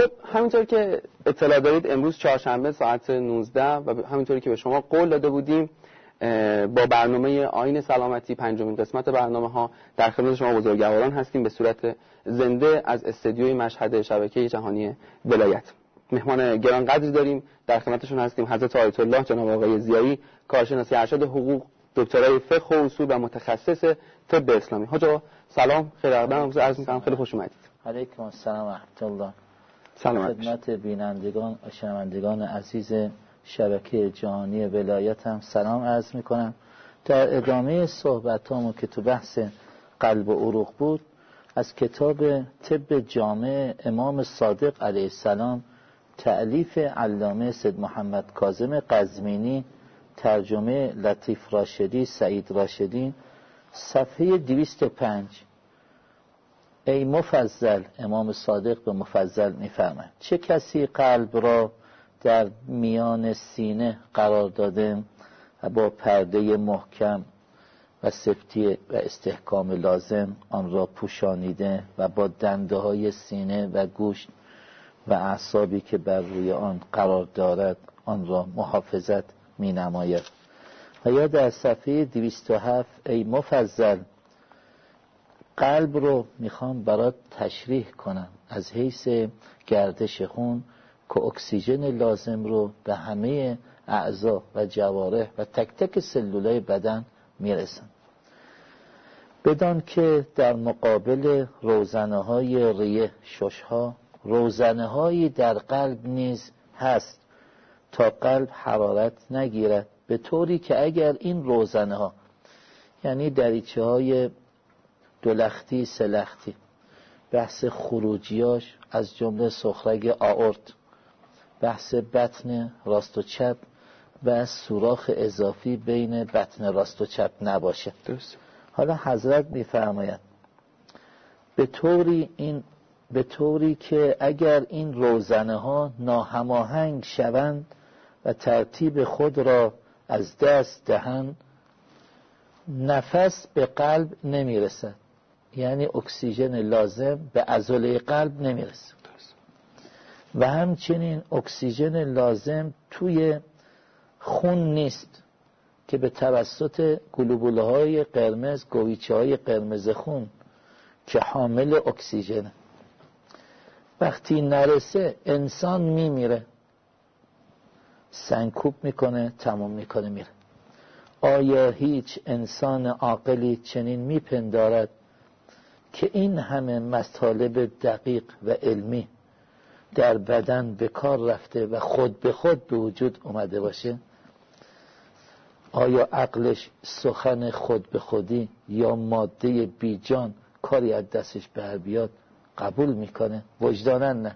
خب همینطور که اطلاع دارید امروز چهارشنبه ساعت 19 و همینطوری که به شما قول داده بودیم با برنامه آین سلامتی پنجمین قسمت برنامه ها در خدمت شما بزرگواران هستیم. به صورت زنده از استدیوی مشهد شبکه جهانی ولایت. مهمان گران قدری داریم. در خدمتشون هستیم حضرت آیت الله جناب آقای زیایی کارشناسی ارشد حقوق دکترای فقه و اصول و متخصص طب اسلامی. حاج سلام خیلی اقدام عرض می‌کنم خیلی خوش اومدید. علیکم السلام و رحمت الله. سلام خدمت بینندگان شنوندگان عزیز شبکه جهانی ولایت هم سلام عرض می‌کنم. در ادامه صحبت همون که تو بحث قلب و عروق بود از کتاب طب جامع امام صادق علیه السلام تعلیف علامه سید محمد کاظم قزمینی ترجمه لطیف راشدی سعید راشدی صفحه 205 ای مفضل امام صادق به مفضل میفرماید. چه کسی قلب را در میان سینه قرار داده و با پرده محکم و سفتی و استحکام لازم آن را پوشانیده و با دنده های سینه و گوشت و اعصابی که بر روی آن قرار دارد آن را محافظت می نماید و یا در صفحه 207 ای مفضل قلب رو می‌خوام برات تشریح کنم. از حیث گردش خون که اکسیژن لازم رو به همه اعضا و جوارح و تک تک سلولای بدن می‌رسن. بدان که در مقابل روزنه های ریه ششها روزنه هایی در قلب نیز هست تا قلب حرارت نگیرد. به طوری که اگر این روزنه ها یعنی دریچه های دولختی سلختی بحث خروجیاش از جمله سخرگ آورد. بحث بطن راست و چپ و سوراخ اضافی بین بطن راست و چپ نباشه. درست حالا حضرت میفرماید به طوری این به طوری که اگر این روزنه ها ناهماهنگ شوند و ترتیب خود را از دست دهند نفس به قلب نمی‌رسد. یعنی اکسیژن لازم به عضله قلب نمی‌رسه. و همچنین اکسیژن لازم توی خون نیست که به توسط گلوبوله های قرمز گویچه های قرمز خون که حامل اکسیژن. وقتی نرسه انسان میمیره. سنکوب می‌کنه تموم می‌کنه میره. آیا هیچ انسان عاقلی چنین میپندارد؟ که این همه مطالب دقیق و علمی در بدن به کار رفته و خود به خود به وجود اومده باشه آیا عقلش سخن خود به خودی یا ماده بیجان کاری از دستش بر بیاد قبول می‌کنه؟ وجدانن نه.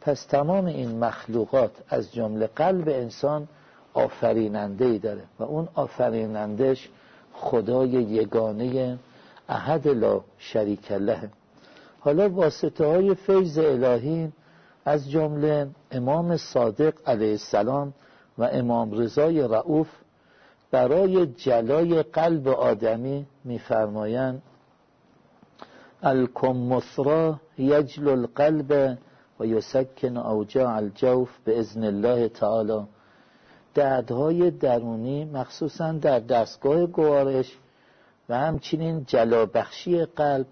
پس تمام این مخلوقات از جمله قلب انسان آفریننده ای داره و اون آفرینندهش خدای یگانه احد لا شریک له. حالا واسطه های فیض الهی از جمله امام صادق علیه السلام و امام رضای رعوف برای جلای قلب آدمی میفرمایند الکمثرا یجل القلب و یسکن اوجاع الجوف به ازن الله تعالی. دردهای درونی مخصوصا در دستگاه گوارش و همچنین جلابخشی قلب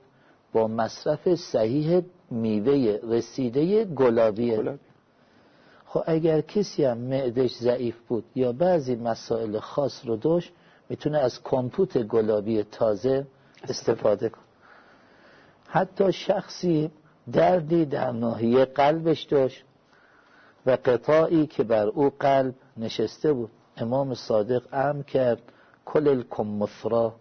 با مصرف صحیح میوه رسیده گلابیه. خب اگر کسی هم معدش ضعیف بود یا بعضی مسائل خاص رو داشت می‌تونه از کمپوت گلابی تازه استفاده کنه. حتی شخصی دردی در ناحیه قلبش داشت و قطاعی که بر او قلب نشسته بود. امام صادق ام کرد کل الکمثرا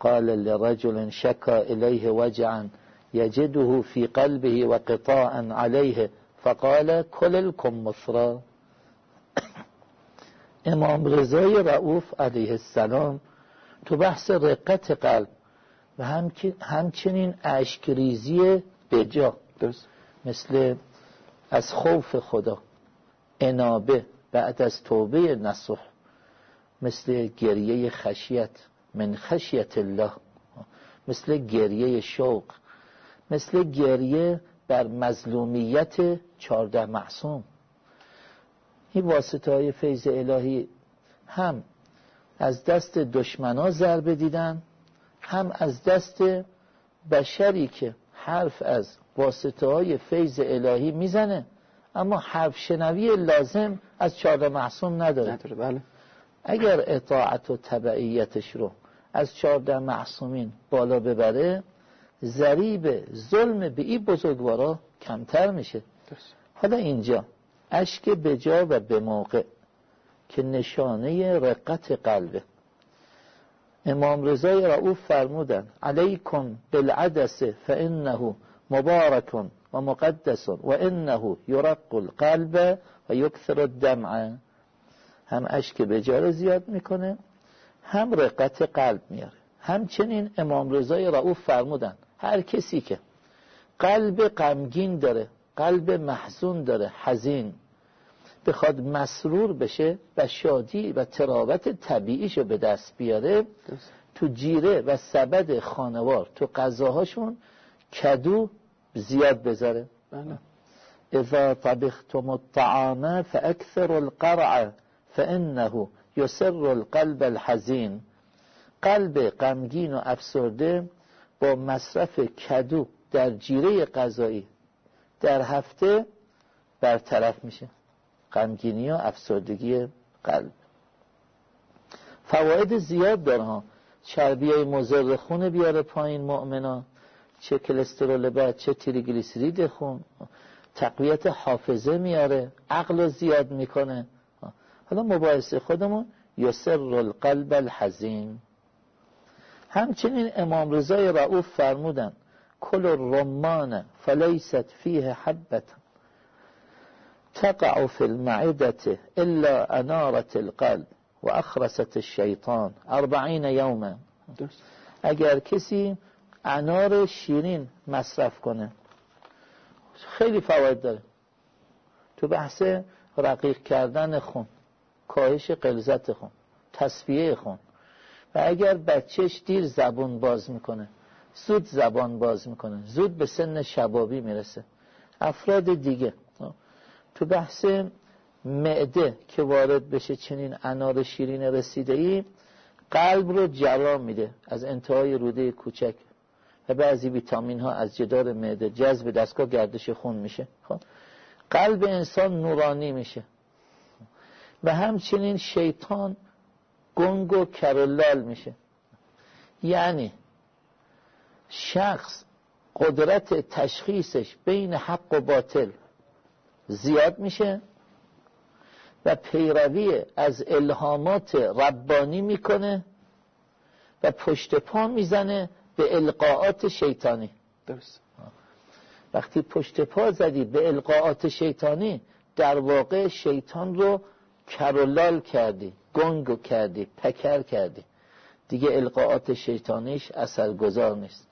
قال لرجل شكا إليه وجعا يجده في قلبه وقطاعا عليه فقال كل الكمثرى امام رضای رعوف علیه السلام تو بحث رقت قلب و همچنین اشکریزی بجا. مثل از خوف خدا انابه بعد از توبه نصح مثل گریه خشیت. من خشیت الله مثل گریه شوق مثل گریه بر مظلومیت چارده معصوم. این واسطه های فیض الهی هم از دست دشمنا ضربه دیدن هم از دست بشری که حرف از واسطه های فیض الهی می‌زنه اما حرف شنوی لازم از چهار معصوم نداره. نداره بله. اگر اطاعت و تبعیتش رو از چهارده معصومین بالا ببره ذریب ظلم به این بزرگوارا کمتر میشه. حالا اینجا اشک بجا و به موقع که نشانه رقت قلبه. امام رضای رعوف فرمودن علیکم بالعدس فانه مبارک و مقدس و انه یرق القلب و یکثر الدمع. هم اشک بجار زیاد می‌کنه هم رقت قلب میاره. همچنین امام رضای رعوف فرمودن هر کسی که قلب غمگین داره قلب محزون داره حزین بخواد مسرور بشه و شادی و تراوت طبیعیشو به دست بیاره تو جیره و سبد خانوار تو غذاهاشون کدو زیاد بذاره. بله. اذا طبختم الطعام فاكثر القرع فانه يسر القلب الحزين قلب غمگین و افسرده با مصرف کدو در جیره غذایی. در هفته برطرف میشه. غمگینی و افسردگی قلب. فواید زیاد داره چربی های مزر خون بیاره پایین مؤمنا. چه کلسترول بد چه تریگلیسیرید خون. تقویت حافظه میاره. عقل زیاد می‌کنه. حالا مباحثه خودمون یسر القلب الحزین. همچنین امام رضای رعوف فرمودن کل الرمان فلیست فیه حبت تقع فی المعدة الا انارت القلب و اخرست الشیطان اربعین یوما. اگر کسی انار شیرین مصرف کنه خیلی فواید داره. تو بحث رقیق کردن خون. کاهش قلزت خون تصفیه خون. و اگر بچهش دیر زبون باز می‌کنه زود زبان باز می‌کنه زود به سن شبابی می‌رسه. افراد دیگه تو بحث معده که وارد بشه چنین انار شیرین رسیده ای قلب رو جرا میده از انتهای روده کوچک. و بعضی ویتامین ها از جدار معده جذب دستگاه گردش خون میشه خب؟ قلب انسان نورانی میشه. و همچنین شیطان گنگ و کرلال میشه. یعنی شخص قدرت تشخیصش بین حق و باطل زیاد میشه و پیروی از الهامات ربانی می‌کنه و پشت پا می‌زنه به القاعات شیطانی. درست. وقتی پشت پا زدی به القاعات شیطانی در واقع شیطان رو کرولال کردی گنگو کردی پکر کردی. دیگه القاعات شیطانیش اثرگذار نیست.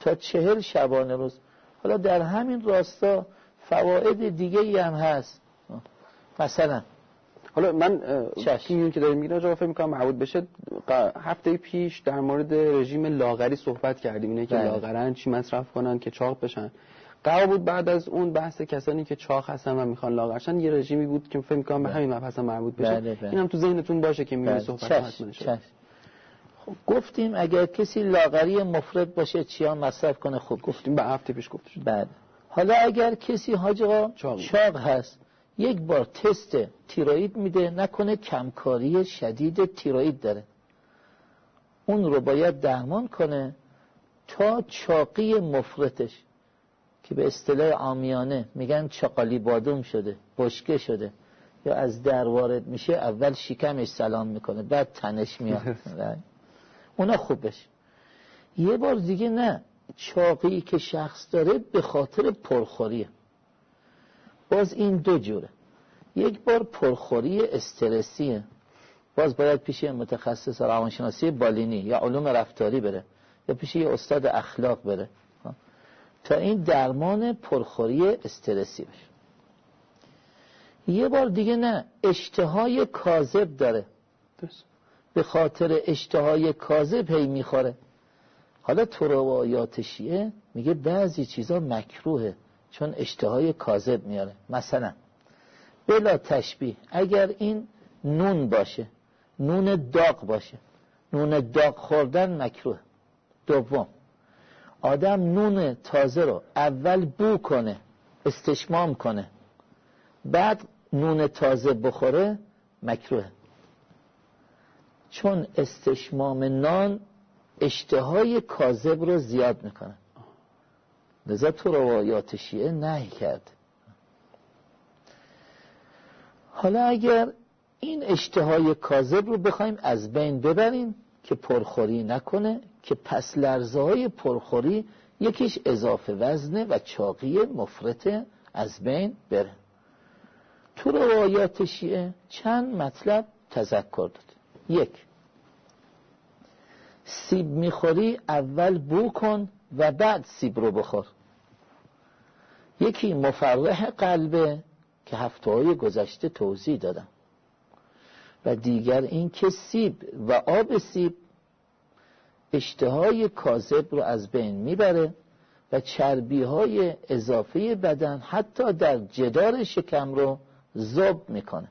تا چهل شبانه روز. حالا در همین راستا فواید دیگه هم هست. مثلا حالا من چشمی که داریم میگن جواب می‌کنم معبود بشه. هفته پیش در مورد رژیم لاغری صحبت کردیم. اینه که بله. لاغرن چی مصرف کنن که چاق بشن. قرار بود بعد از اون بحث کسانی که چاق هستن و می‌خوان لاغرشن یه رژیمی بود که فکر می‌کنم به بله. همین مبحث هم مربوط بشه بله، بله. اینم تو ذهنتون باشه که بله. صحبت حتما شد. خب گفتیم اگر کسی لاغری مفرد باشه چیا مصرف کنه خوب گفت گفتیم به هفته پیش گفت شد بعد حالا اگر کسی حاج آقا چاق. چاق هست یک بار تست تیروید میده نکنه کمکاری شدید تیروید داره اون رو باید درمان کنه تا چاقی مفرطش که به اصطلاح عامیانه میگن چاقالی بادوم شده بشکه شده. یا از در وارد میشه اول شکمش سلام می‌کنه بعد تنش میاد. اونا خوب بشه یه بار دیگه نه چاقی که شخص داره به خاطر پرخوریه. باز این دو جوره. یک بار پرخوری استرسیه. باز باید پیش متخصص روانشناسی بالینی یا علوم رفتاری بره یا پیش یه استاد اخلاق بره. تا این درمان پرخوری استرسی بشه. یه بار دیگه نه اشتهای کاذب داره. به خاطر اشتهای کاذب هی می‌خوره. حالا تو روایات شیعه میگه بعضی چیزا مکروهه چون اشتهای کاذب میاره. مثلا بلا تشبیه اگر این نون باشه نون داغ باشه نون داغ خوردن مکروه. دوم آدم نون تازه رو اول بو کنه استشمام کنه. بعد نون تازه بخوره مکروه. چون استشمام نان اشتهای کاذب رو زیاد می‌کنه. لذا تو روایات شیعه نهی کرد. حالا اگر این اشتهای کاذب رو بخوایم از بین ببریم که پرخوری نکنه که پس لرزه های پرخوری یکیش اضافه وزنه و چاقی مفرط از بین بره. تو روایات شیعه چند مطلب تذکر داد. یک سیب می‌خوری اول بو کن و بعد سیب رو بخور. یکی مفرح قلبه که هفته های گذشته توضیح دادم. و دیگر این که سیب و آب سیب اشتهای کاذب رو از بین می‌بره و چربی های اضافه بدن حتی در جدار شکم رو زب می‌کنه.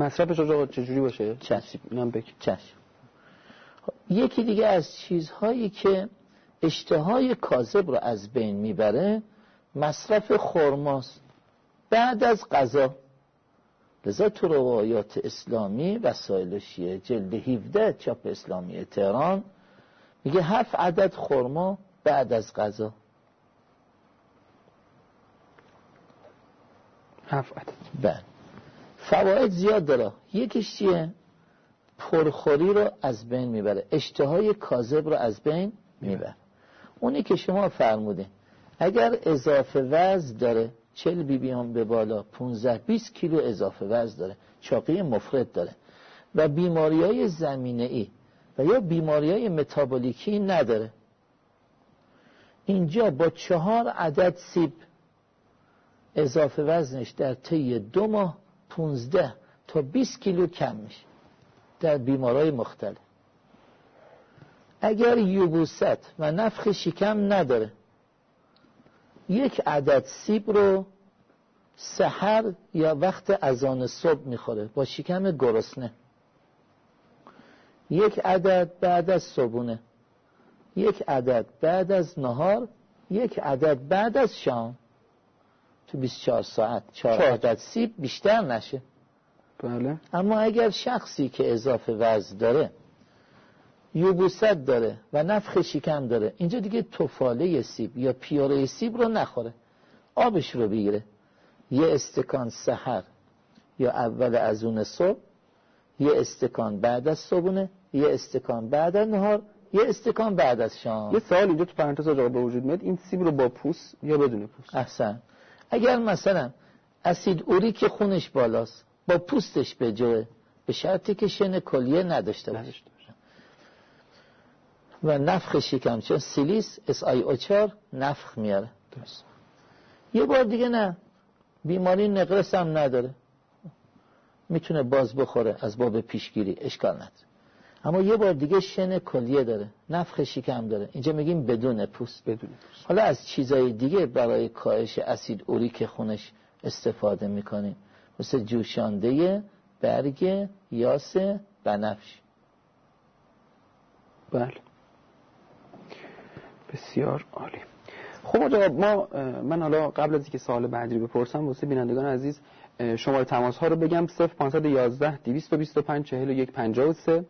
مصرفش آقا چجوری باشه؟ چشم. چشم. یکی دیگه از چیزهایی که اشتهای کاذب رو از بین می‌بره مصرف خرماست. بعد از غذا. لذا تو روایات اسلامی وسایل شیعه جلد 17 چاپ اسلامی تهران میگه هفت عدد خرما بعد از غذا. هفت عدد. بله. فواید زیاد داره. یکیش چیه؟ پرخوری رو از بین می‌بره. اشتهای کاذب رو از بین می‌بره. اونی که شما فرموده اگر اضافه وزن داره چل بی بی هم به بالا 15 20 کیلو اضافه وزن داره. چاقی مفرد داره. و بیماری های زمینه ای و یا بیماری های متابولیکی نداره. اینجا با چهار عدد سیب اضافه وزنش در طی دو ماه 15 تا 20 کیلو کم میشه در بیمارای مختلف. اگر یوبوست و نفخ شکم نداره یک عدد سیب رو سحر یا وقت اذان صبح می‌خوره با شکم گرسنه. یک عدد بعد از صبونه یک عدد بعد از نهار. یک عدد بعد از شام. تو 24 ساعت. چهار. عدد سیب بیشتر نشه. بله. اما اگر شخصی که اضافه وزن داره یوبوست داره و نفخ شکم داره. اینجا دیگه توفاله سیب یا پیاره سیب رو نخوره. آبش رو بگیره. یه استکان سحر یا اول از اون صبح یه استکان بعد از صبحونه یه استکان بعد از نهار یه استکان بعد از شام. یه سوال اینجا تو پرانتز آقا به وجود میاد. این سیب رو با پوست یا بدون پوست؟ احسن. اگر مثلا اسید اوریک خونش بالاست با پوستش بجوه به شرطی که شن کلیه نداشته باشه. و نفخ شکم چون سیلیس SI O چار نفخ میاره. درست. یه بار دیگه نه. بیماری نقرس هم نداره. می‌تونه باز بخوره از باب پیشگیری اشکال نداره. اما یه بار دیگه شن کلیه داره نفخ شکم داره. اینجا میگیم بدون پوست. بدون پوست. حالا از چیزای دیگه برای کاهش اسید اوریک خونش استفاده می‌کنیم. مثل جوشانده برگ یاس بنفش. بله. بسیار عالی. خب آقا ما من حالا قبل از اینکه سوال بعدی رو بپرسم واسه بینندگان عزیز شماره تماس ها رو بگم. 0511 225 41 53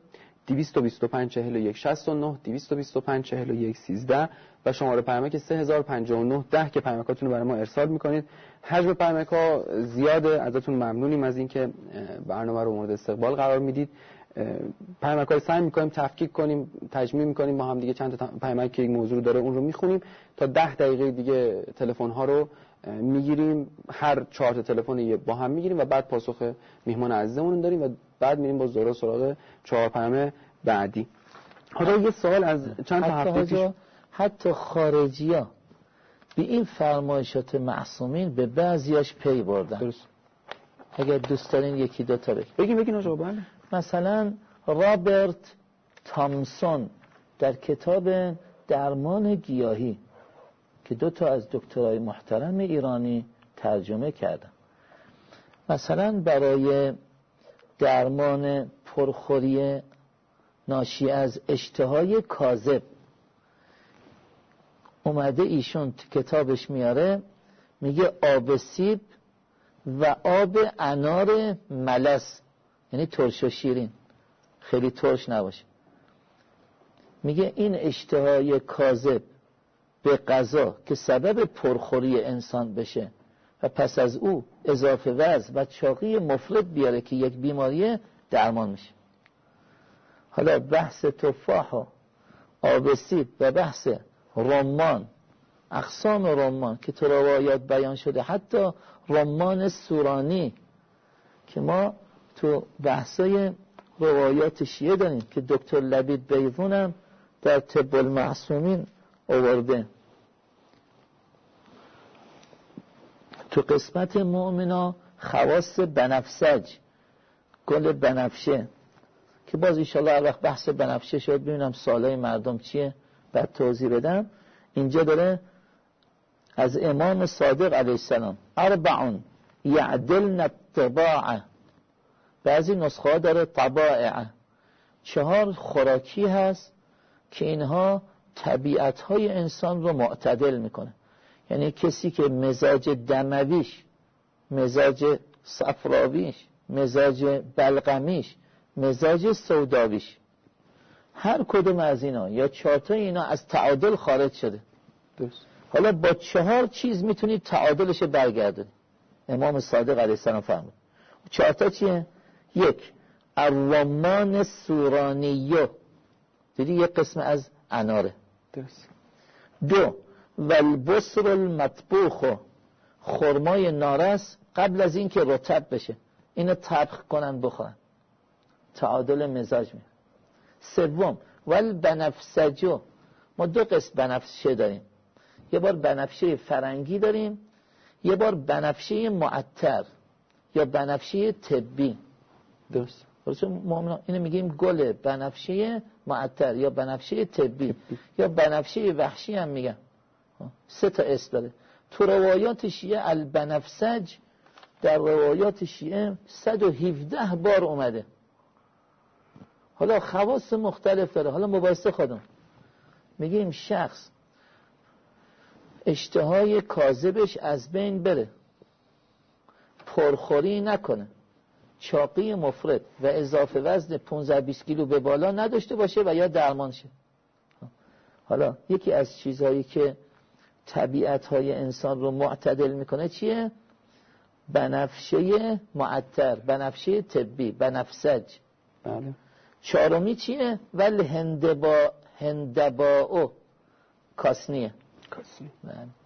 225 41 69 225 41 13 و شماره پیامک 3059 10 که پیامکاتون رو برای ما ارسال می‌کنید. حجم پیامک ها زیاده ازتون ممنونیم از اینکه برنامه رو مورد استقبال قرار می‌دید. پیامک سعی می‌کنیم تفکیک کنیم تجمیع می‌کنیم با هم دیگه چند تا پیامک که یک موضوع داره اون رو می‌خونیم تا ده دقیقه دیگه تلفن ها رو می‌گیریم. هر چهار تا تلفن با هم می‌گیریم و بعد پاسخ میهمان عزیزمون داریم و بعد میریم با زورا سراغ چهار پیام بعدی. حالا یه سوال از چند تا هفته پیش حتی خارجی ها به این فرمایشات معصومین به بعضیاش پی بردن. درست. اگر دوست دارین یکی دو تا بگیم بگیم بگیم آقا بله. مثلا رابرت تامسون در کتاب درمان گیاهی که دو تا از دکترای محترم ایرانی ترجمه کردم مثلا برای درمان پرخوری ناشی از اشتهای کاذب. اومده ایشون کتابش میاره میگه آب سیب و آب انار ملس. یعنی ترش و شیرین. خیلی ترش نباشه. میگه این اشتهای کاذب به غذا که سبب پرخوری انسان بشه و پس از او اضافه وزن و چاقی مفرد بیاره که یک بیماری درمان میشه. حالا بحث تفاح و آب سیب و بحث رمان اقسام رمان که تو روایات بیان شده حتی رمان سورانی که ما تو بحثای روایات شیعه داریم که دکتر لبید بیضونم در طب المعصومین آورده. تو قسمت مؤمنا خواست بنفسج گل بنفشه که باز ایشالله وقت بحث بنفشه شد ببینم سالای مردم چیه بعد توضیح بدم. اینجا داره از امام صادق علیه السلام اربعون یعدلن الطباعه. بعضی نسخه داره طباعه چهار خوراکی هست که اینها طبیعت های انسان رو معتدل می‌کنه. یعنی کسی که مزاج دمویش مزاج صفراویش مزاج بلغمیش مزاج سوداویش هر کدوم از اینا یا چهارتا اینا از تعادل خارج شده. درست. حالا با چهار چیز می‌تونید تعادلش برگردونید امام صادق علیه السلام فرمود. چهارتا چیه؟ یک الرمان سورانیو. دیدی یک قسم از اناره. درست. دو والبصر المطبوخ. خرمای نارس قبل از اینکه رطب بشه. اینو طبخ کنن بخورن. تعادل مزاج می سوم ول بنفسجو ما دو قسم بنفشه داریم. یه بار بنفشه فرنگی داریم یه بار بنفشه معطر یا بنفشه طبی. درست. ما اینو میگیم گل بنفشه معطر یا بنفشه طبی یا بنفشه وحشی هم میگن. سه تا اسم داره. تو روایات شیعه البنفسج در روایات شیعه 117 بار اومده. حالا خواص مختلف داره. حالا مباحثه خودم. میگیم شخص اشتهای کاذبش از بین بره. پرخوری نکنه. چاقی مفرد و اضافه وزن 15 20 کیلو به بالا نداشته باشه و یا درمان شه حالا یکی از چیزهایی که طبیعت های انسان رو معتدل می‌کنه چیه؟ بنفشه معطر بنفشه طبی بنفسج بله چهارمی چیه؟ ولی هندبا هندباو کاسنیه کاسنی بله.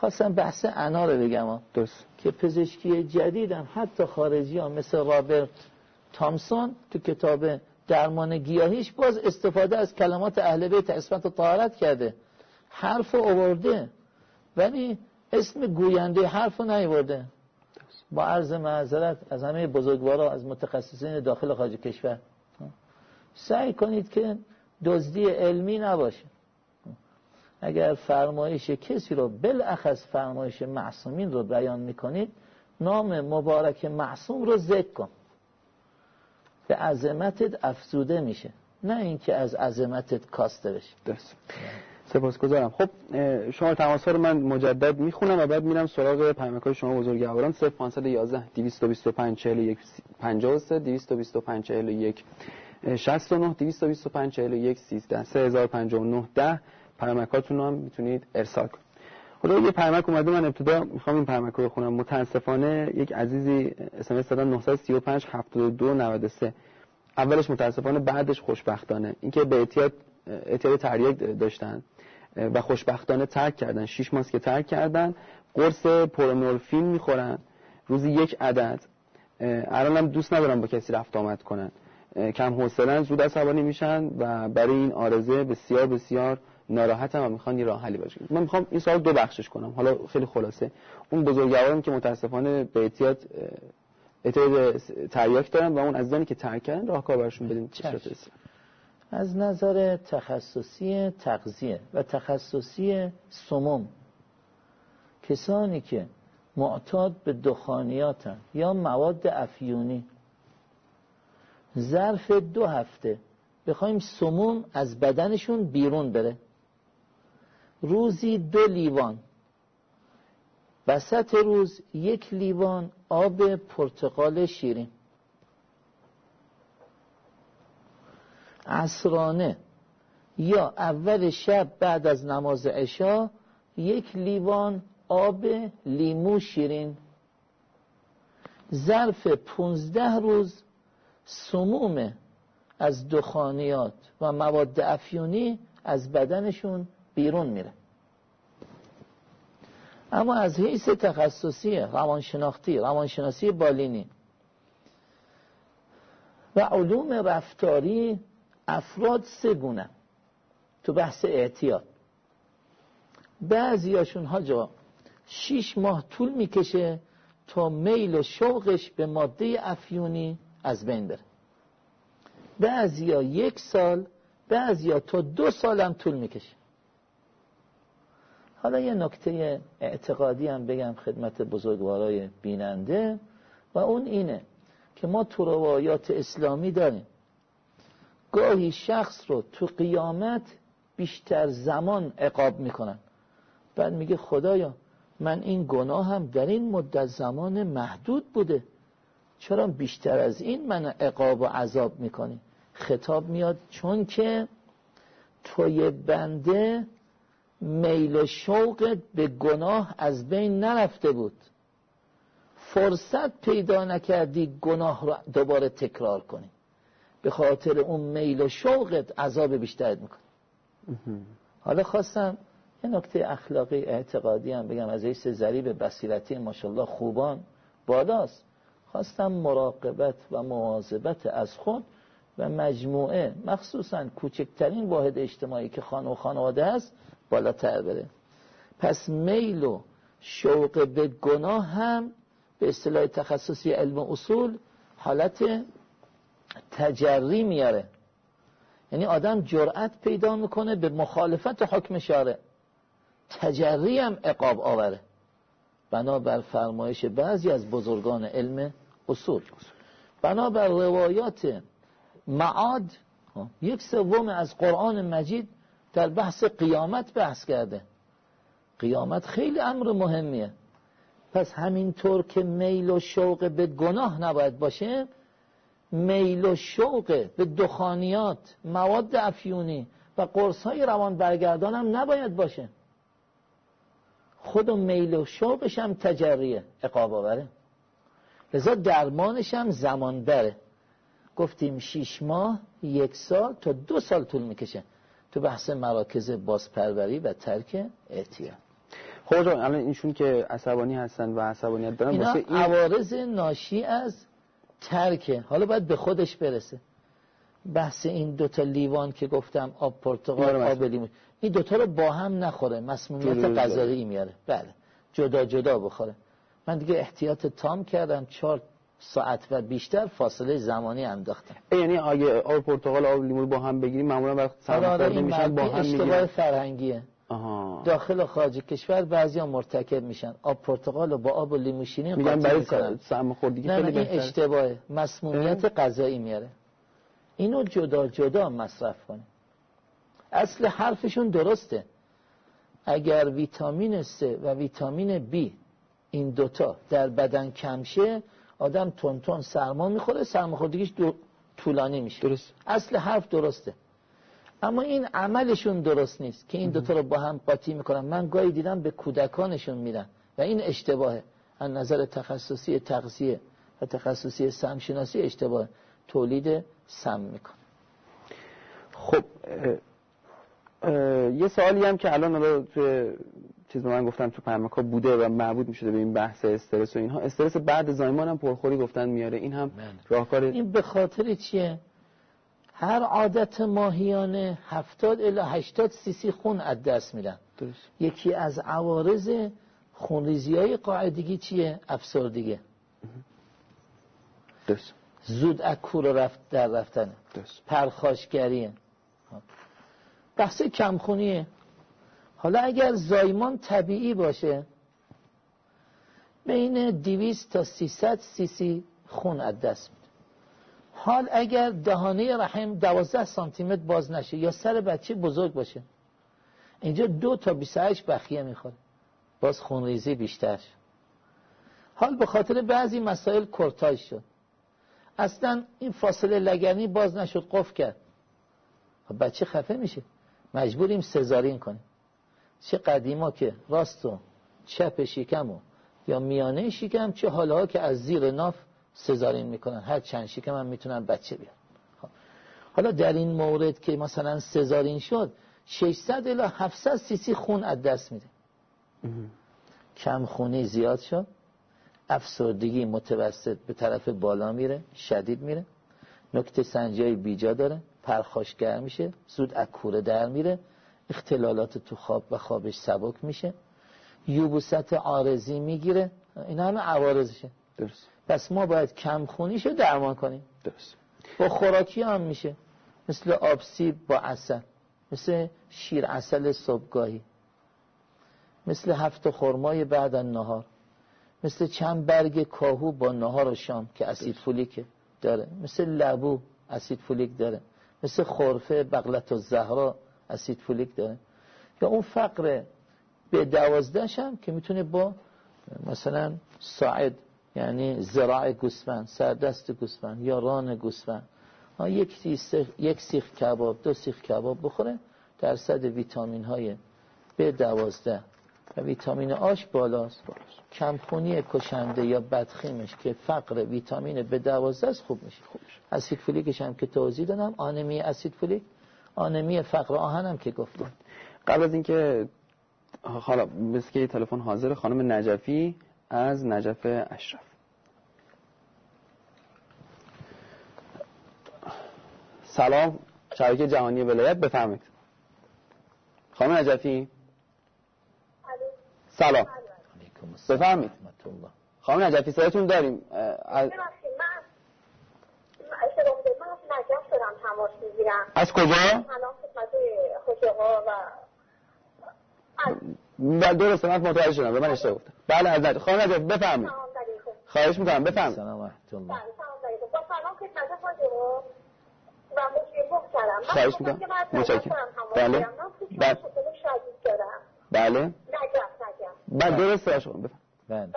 خواستم بحث انا رو بگم. درست. که پزشکی جدیدم حتی خارجی ها مثل رابرت تامسون تو کتاب درمان گیاهیش باز استفاده از کلمات اهل بیت اسمت طهارت کرده. حرف آورده. ولی اسم گوینده حرف نیورده. با عرض معذرت از همه بزرگوارا از متخصصین داخل خارج کشور. سعی کنید که دزدی علمی نباشه. اگر فرمایش کسی رو بالاخص فرمایش معصومین رو بیان می‌کنید نام مبارک معصوم رو ذکر کن. به عظمتت افزوده میشه. نه اینکه از عظمتت کاسته بشه. درست. سپاسگزارم. خب شما تماس رو من مجدد می‌خونم و بعد میرم سراغ پیامک شما بزرگواران. 0511 225 41 53 225 41 69 225 41 13 3059 10 پیامکاتون رو هم می‌تونید ارسال کنید. حالا یه پیامک اومده من ابتدا می‌خوام این پیامک رو بخونم. متاسفانه یک عزیزی اس ام اس دادن 935 72 93 اولش متاسفانه بعدش خوشبختانه. اینکه به اعتیاد اعتیاد داشتن و خوشبختانه ترک کردن. شش ماست که ترک کردن قرص پرمورفین می‌خورن. روزی یک عدد. الان هم دوست ندارم با کسی رفت آمد کنن. کم حوصلن زود عصبانی میشن و برای این آرزه بسیار بسیار ناراحتم و می‌خوان یه راه حلی باشه من می‌خوام این سوال دو بخشش کنم. حالا خیلی خلاصه. اون بزرگوارم که متاسفانه به اعتیاد اعتیاد تریاک دارن و اون عزیزانی که ترک کردن راهکار براشون بدین چه از نظر تخصصی تغذیه و تخصصی سموم کسانی که معتاد به دخانیاتن یا مواد افیونی ظرف دو هفته بخوایم سموم از بدنشون بیرون بره. روزی دو لیوان. وسط روز یک لیوان آب پرتقال شیرین. عصرانه یا اول شب بعد از نماز عشا یک لیوان آب لیمو شیرین. ظرف پونزده روز سموم از دخانیات و مواد افیونی از بدنشون بیرون میره. اما از حیث تخصصی روانشناختی روانشناسی بالینی و علوم رفتاری افراد سه گونه تو بحث اعتیاد. بعضیاشون ها جا شیش ماه طول می‌کشه تا میل و شوقش به ماده افیونی از بین بره. بعضیا یک سال بعضیا تا دو سالم طول می‌کشه. حالا یه نکته اعتقادی هم بگم خدمت بزرگوارای بیننده و اون اینه که ما تو روایات اسلامی داریم. گاهی شخص رو تو قیامت بیشتر زمان عقاب می‌کنن. بعد میگه خدایا من این گناه هم در این مدت زمان محدود بوده. چرا بیشتر از این من عقاب و عذاب می‌کنی؟ خطاب میاد چون که توی بنده میل شوقت به گناه از بین نرفته بود. فرصت پیدا نکردی گناه رو دوباره تکرار کنی. به خاطر اون میل شوقت عذاب بیشترت می‌کنی. حالا خواستم یه نکته اخلاقی اعتقادی هم بگم. از ایست ذریب بصیرتی ماشاءالله خوبان بالاست. خواستم مراقبت و مواظبت از خود و مجموعه مخصوصا کوچکترین واحد اجتماعی که خانه و خانواده است بالاتر بره. پس میل و شوق به گناه هم به اصطلاح تخصصی علم اصول حالت تجری میاره. یعنی آدم جرأت پیدا می‌کنه به مخالفت حکم شارع تجری هم عقاب آوره. بنابر فرمایش بعضی از بزرگان علم اصول. بنابر روایات معاد یک سوم از قرآن مجید در بحث قیامت بحث کرده. قیامت خیلی امر مهمیه. پس همینطور که میل و شوق به گناه نباید باشه میل و شوق به دخانیات مواد افیونی و قرص های روان برگردان هم نباید باشه. خود و میل و شوقش هم تجریه. اقاب آوره. لذا درمانش هم زمان بره. گفتیم شیش ماه یک سال تا دو سال طول می‌کشه. تو بحث مراکز بازپروری و ترک اعتیاد خب الان اینشون که عصبانی هستن و عصبانیت دارن اینا این عوارض ناشی از ترکه حالا باید به خودش برسه. بحث این دوتا لیوان که گفتم آب پرتقال آب لیمو. این دوتا رو با هم نخوره. مسمومیت غذایی میاره. بله. جدا جدا بخوره. من دیگه احتیاط تام کردم. چهار ساعت و بیشتر فاصله زمانی انداختم یعنی اگه آب پرتقال آب لیمو با هم بگیریم معمولا وقت سرماخوردگی میشن با هم اشتباه فرهنگیه. آها. داخل خارج کشور بعضیا مرتکب میشن. آب پرتقال و با آب و لیمو شیرین میگن برای سرماخوردگی خیلی بهتره این اشتباه مسمومیت غذایی میاره. اینو جدا جدا مصرف کنه. اصل حرفشون درسته. اگر ویتامین C و ویتامین B این دوتا در بدن کمشه آدم تون تون سرما می‌خوره سرماخوردگیش دو... طولانی میشه. درست. اصل حرف درسته. اما این عملشون درست نیست که این دوتا رو با هم قاطی می‌کنن. من گاهی دیدم به کودکانشون میرن و این اشتباهه. از نظر تخصصی تغذیه و تخصصی سمشناسی اشتباه. تولید سم می‌کنه. خب یه سوالی هم که الان چیز من گفتم تو پرمکا بوده و مربوط می‌شده به این بحث استرس و اینها. استرس بعد زایمان هم پرخوری گفتن میاره. این هم بله. راهکار این به خاطر چیه؟ هر عادت ماهیانه 70 الی 80 سی سی خون از دست میدن. یکی از عوارض خونریزی های قاعدگی چیه؟ افسردگی درست. زود اکور رفت در رفتن. پرخاشگریه بحث کمخونیه. حالا اگر زایمان طبیعی باشه بین 200 تا 300 سی خون از دست میده. حال اگر دهانه رحم 12 سانتی متر باز نشه یا سر بچه بزرگ باشه اینجا دو تا 28 بخیه می‌خوره. باز خونریزی بیشتر شد حال به خاطر بعضی مسائل کرتاج شد. اصلا این فاصله لگنی باز نشد قف کرد. خب بچه خفه میشه. مجبوریم سزارین کنیم. چه قدیما که راست و چپ شکم و یا میانه شکم چه حالا که از زیر ناف سزارین می‌کنن. هر چند شکم هم می‌تونن بچه بیان. خب. حالا در این مورد که مثلا سزارین شد 600 الی 700 سی خون از دست میده. کم خونی زیاد شد. افسردگی متوسط به طرف بالا میره شدید میره. نکته سنجی بیجا داره. پرخاشگر میشه. زود اکوره در میره. اختلالات تو خواب و خوابش سبک میشه. یوبوست عارضی می‌گیره. این همه عوارضشه. درست. پس ما باید کم خونیشو درمان کنیم. درست. با خوراکی هم میشه. مثل آبسیب با اصل مثل شیر اصل صبحگاهی. مثل هفت خرمای بعد از نهار. مثل چند برگ کاهو با نهار و شام که اسید فولیک داره. مثل لبو اسید فولیک داره. مثل خورفه بغلت و زهرا اسید فولیک داره. یا اون فقر به دوازدهش هم که می‌تونه با مثلا ساعد یعنی زراع گوسفند سردست گوسفند یا ران گوسفند یک سیخ, یک سیخ کباب دو سیخ کباب بخوره درصد ویتامین های به دوازده. و ویتامین آش بالاست. کمخونی کشنده یا بدخیمش که فقر ویتامین به دوازده است خوب میشه. اسید فولیکش هم که توضیح دادم آنمی اسید فولیک. آنمی فقر آهن هم که گفتم قبل از اینکه حالا که تلفن حاضر خانم نجفی از نجف اشرف. سلام. شبکه جهانی ولایت بفرمایید. خانم نجفی؟ سلام. بفرمایید. خانم نجفی صداتون داریم. از... از کجا؟ بله درسته من متوجه شدم. به من اشتباه گفتم. بله از نجف خانم نجف بفرمایید. خواهش می‌کنم بفرمایید. سلام ورحمت الله. خواهش می‌کنم. متشکرم. بله. بله. بله. بله درسته شما. بفرمایید. بله.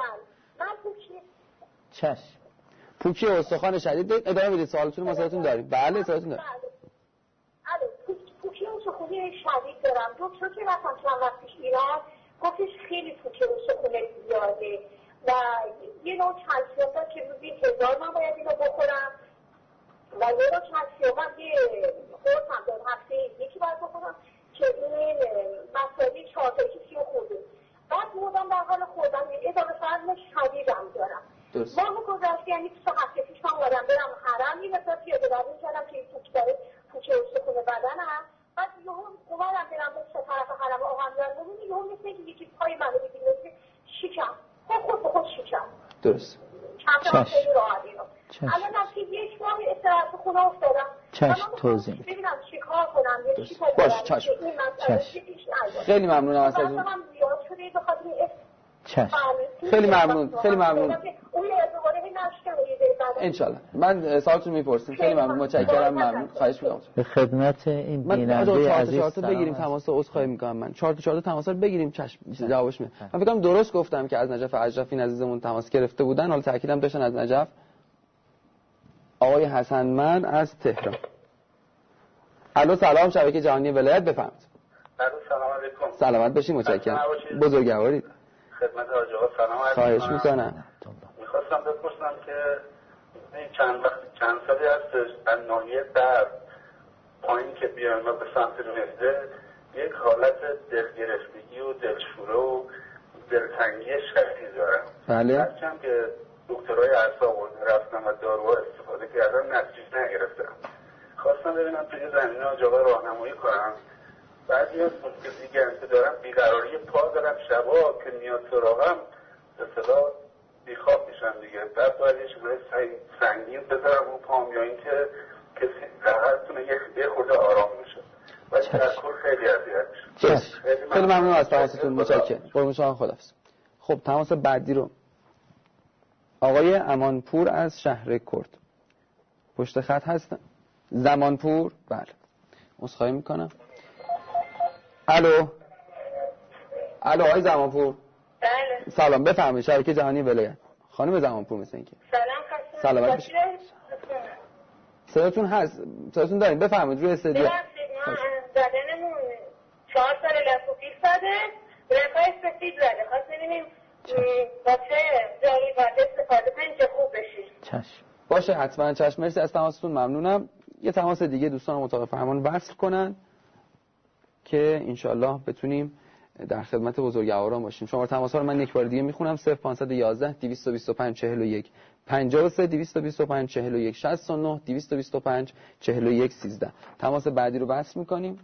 من پوکی چشم. پوکی استخوان شدید ادامه بدید سوالتون ما سوالتون داریم. بله سوالتون داریم. بله. پوکی استخونی شدید دارم. دکتر که رفتم چند وقت پیش ایران؟ گفتش خیلی پوکی استخونه زیاده و یه نوع کلسیوم داد که روزی هزار من باید اینو بخورم و یه نوع کلسیوم هم یه هم داد هفته یکی باید بخورم که این مسائلی چهار تا یکی خورده. بعد مدام در حال خوردن اضافه فرم شدیدم دارم. درست. ماه گذشته یعنی تو هفته پیش من اومدم برم حرم یه مقدار پیاده روی کردم که این پوک داره پوچه استخون بدنم بعد یهو اومدم برم به سه طرف حرم آهنگر ببینی یهو مثل یکی پای منو بگیر مثل شیکم خود خود به خود شیکم درست. اینو. الان از که یک ماه استراحت خونه افتادم. چشم توضیح ببینم چی کار کنم باش، چشم. چشم. خیلی ممنونم از مثلا این چشم. خیلی ممنون، خیلی ممنون. انشالله. من سوالتون می‌پرسیم. خیلی ممنون. متشکرم. ممنون. خواهش می‌کنم. به خدمت این من بیننده چهار تا عزیز چهار تا سلام بگیریم. تماس عذرخواهی می‌کنم من. چهار تا چهار تا تماس رو بگیریم چشم جوابش میاد من فکر کنم درست گفتم که از نجف اشرفی عزیزمون تماس گرفته بودن. حالا تاکیدم داشتن از نجف. آقای حسن من از تهران. الو سلام. شبکه جهانی ولایت الو سلام علیکم. سلامت باشید متشکرم. بزرگوارید. خدمت حاج آقا سلام عرض خواهش می‌کنم. می‌خواستم بپرسم که چند وقت چند سالی هستش از ناحیه در پایین که بیایم به سمت رونزده یک حالت دلگرفتگی و دلشوره و دلتنگی شدید دارم. بله. هرچند که دکترهای اعصاب و رفتم و داروها استفاده کردم نتیجه نگرفتم. خواستم ببینم توی زمین ها جاقا راهنمایی کنم. بعضی از مشکل دیگر که دارم بیقراری پا دارم شبا که میاد سراغم به صدا بیخواب میشم دیگه. بعد باید یه چیزای سنگ- سنگین بذارم رو پام یا اینکه کسی قهرتونه یه خورده آرام میشه و تذکر خیلی اذیت میشه خیلی ممنون. از تماستون متشکرم. قربون شما خدافظ خب تماس بعدی رو. آقای امانپور از شهر کرد. پشت خط هستن زمانپور؟ بله. عذرخواهی می‌کنم. الو. الو آقای زمانپور. بله. سلام بفرمایید شرکت جهانی ولایت خانم زمانپور مثل اینکه. سلام باشید. صداتون هست. صداتون داریم بفرمایید روی ما بدنمون چهار سال پیش زده. رفای سفید زده. خواست ببینیم با چه جایی باید استفاده کنیم که خوب بشیم چشم. باشه حتما چشم. مرسی از تماستون. ممنونم. یه تماس دیگه دوستان اتاق فرمان وصل کنن. که انشالله بتونیم در خدمت بزرگواران باشیم. شما تماس ها رو من یک بار دیگه می‌خونم. 0511 225 41 53 225 41 69 225 41 13 تماس بعدی رو وصل می‌کنیم.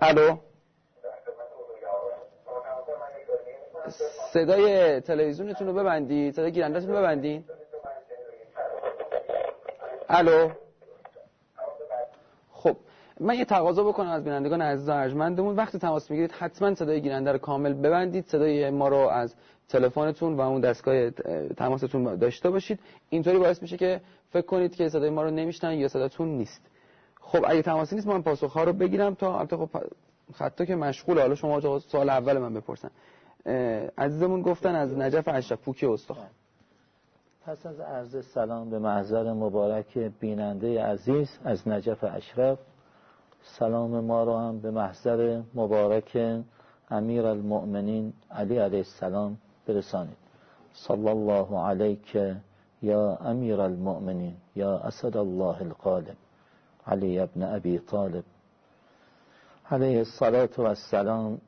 الو؟ صدای تلویزیونتون رو ببندید. صدای گیرندهتون رو ببندید. الو؟ من یه تقاضا بکنم از بینندگان عزیز و ارجمندمون. وقتی تماس می‌گیرید حتما صدای گیرنده رو کامل ببندید. صدای ما رو از تلفنتون و اون دستگاه اه، تماستون داشته باشید. اینطوری باعث میشه که فکر کنید که صدای ما رو نمیشنن یا صداتون نیست. خب اگه تماسی نیست من پاسخ ها رو بگیرم تا البته خب خطا که مشغول. حالا شما سوال اول من بپرسن. عزیزمون گفتن از نجف اشرف پوکی استخوان پس از عرض سلام به محضر مبارک بیننده عزیز از نجف اشرف. سلام ما رو هم به محضر مبارک امیر المؤمنین علی علیه السلام برسانید. صلی الله علیک یا امیر المؤمنین یا اسد الله الغالب علی ابن ابی طالب علیه الصلاة و السلام.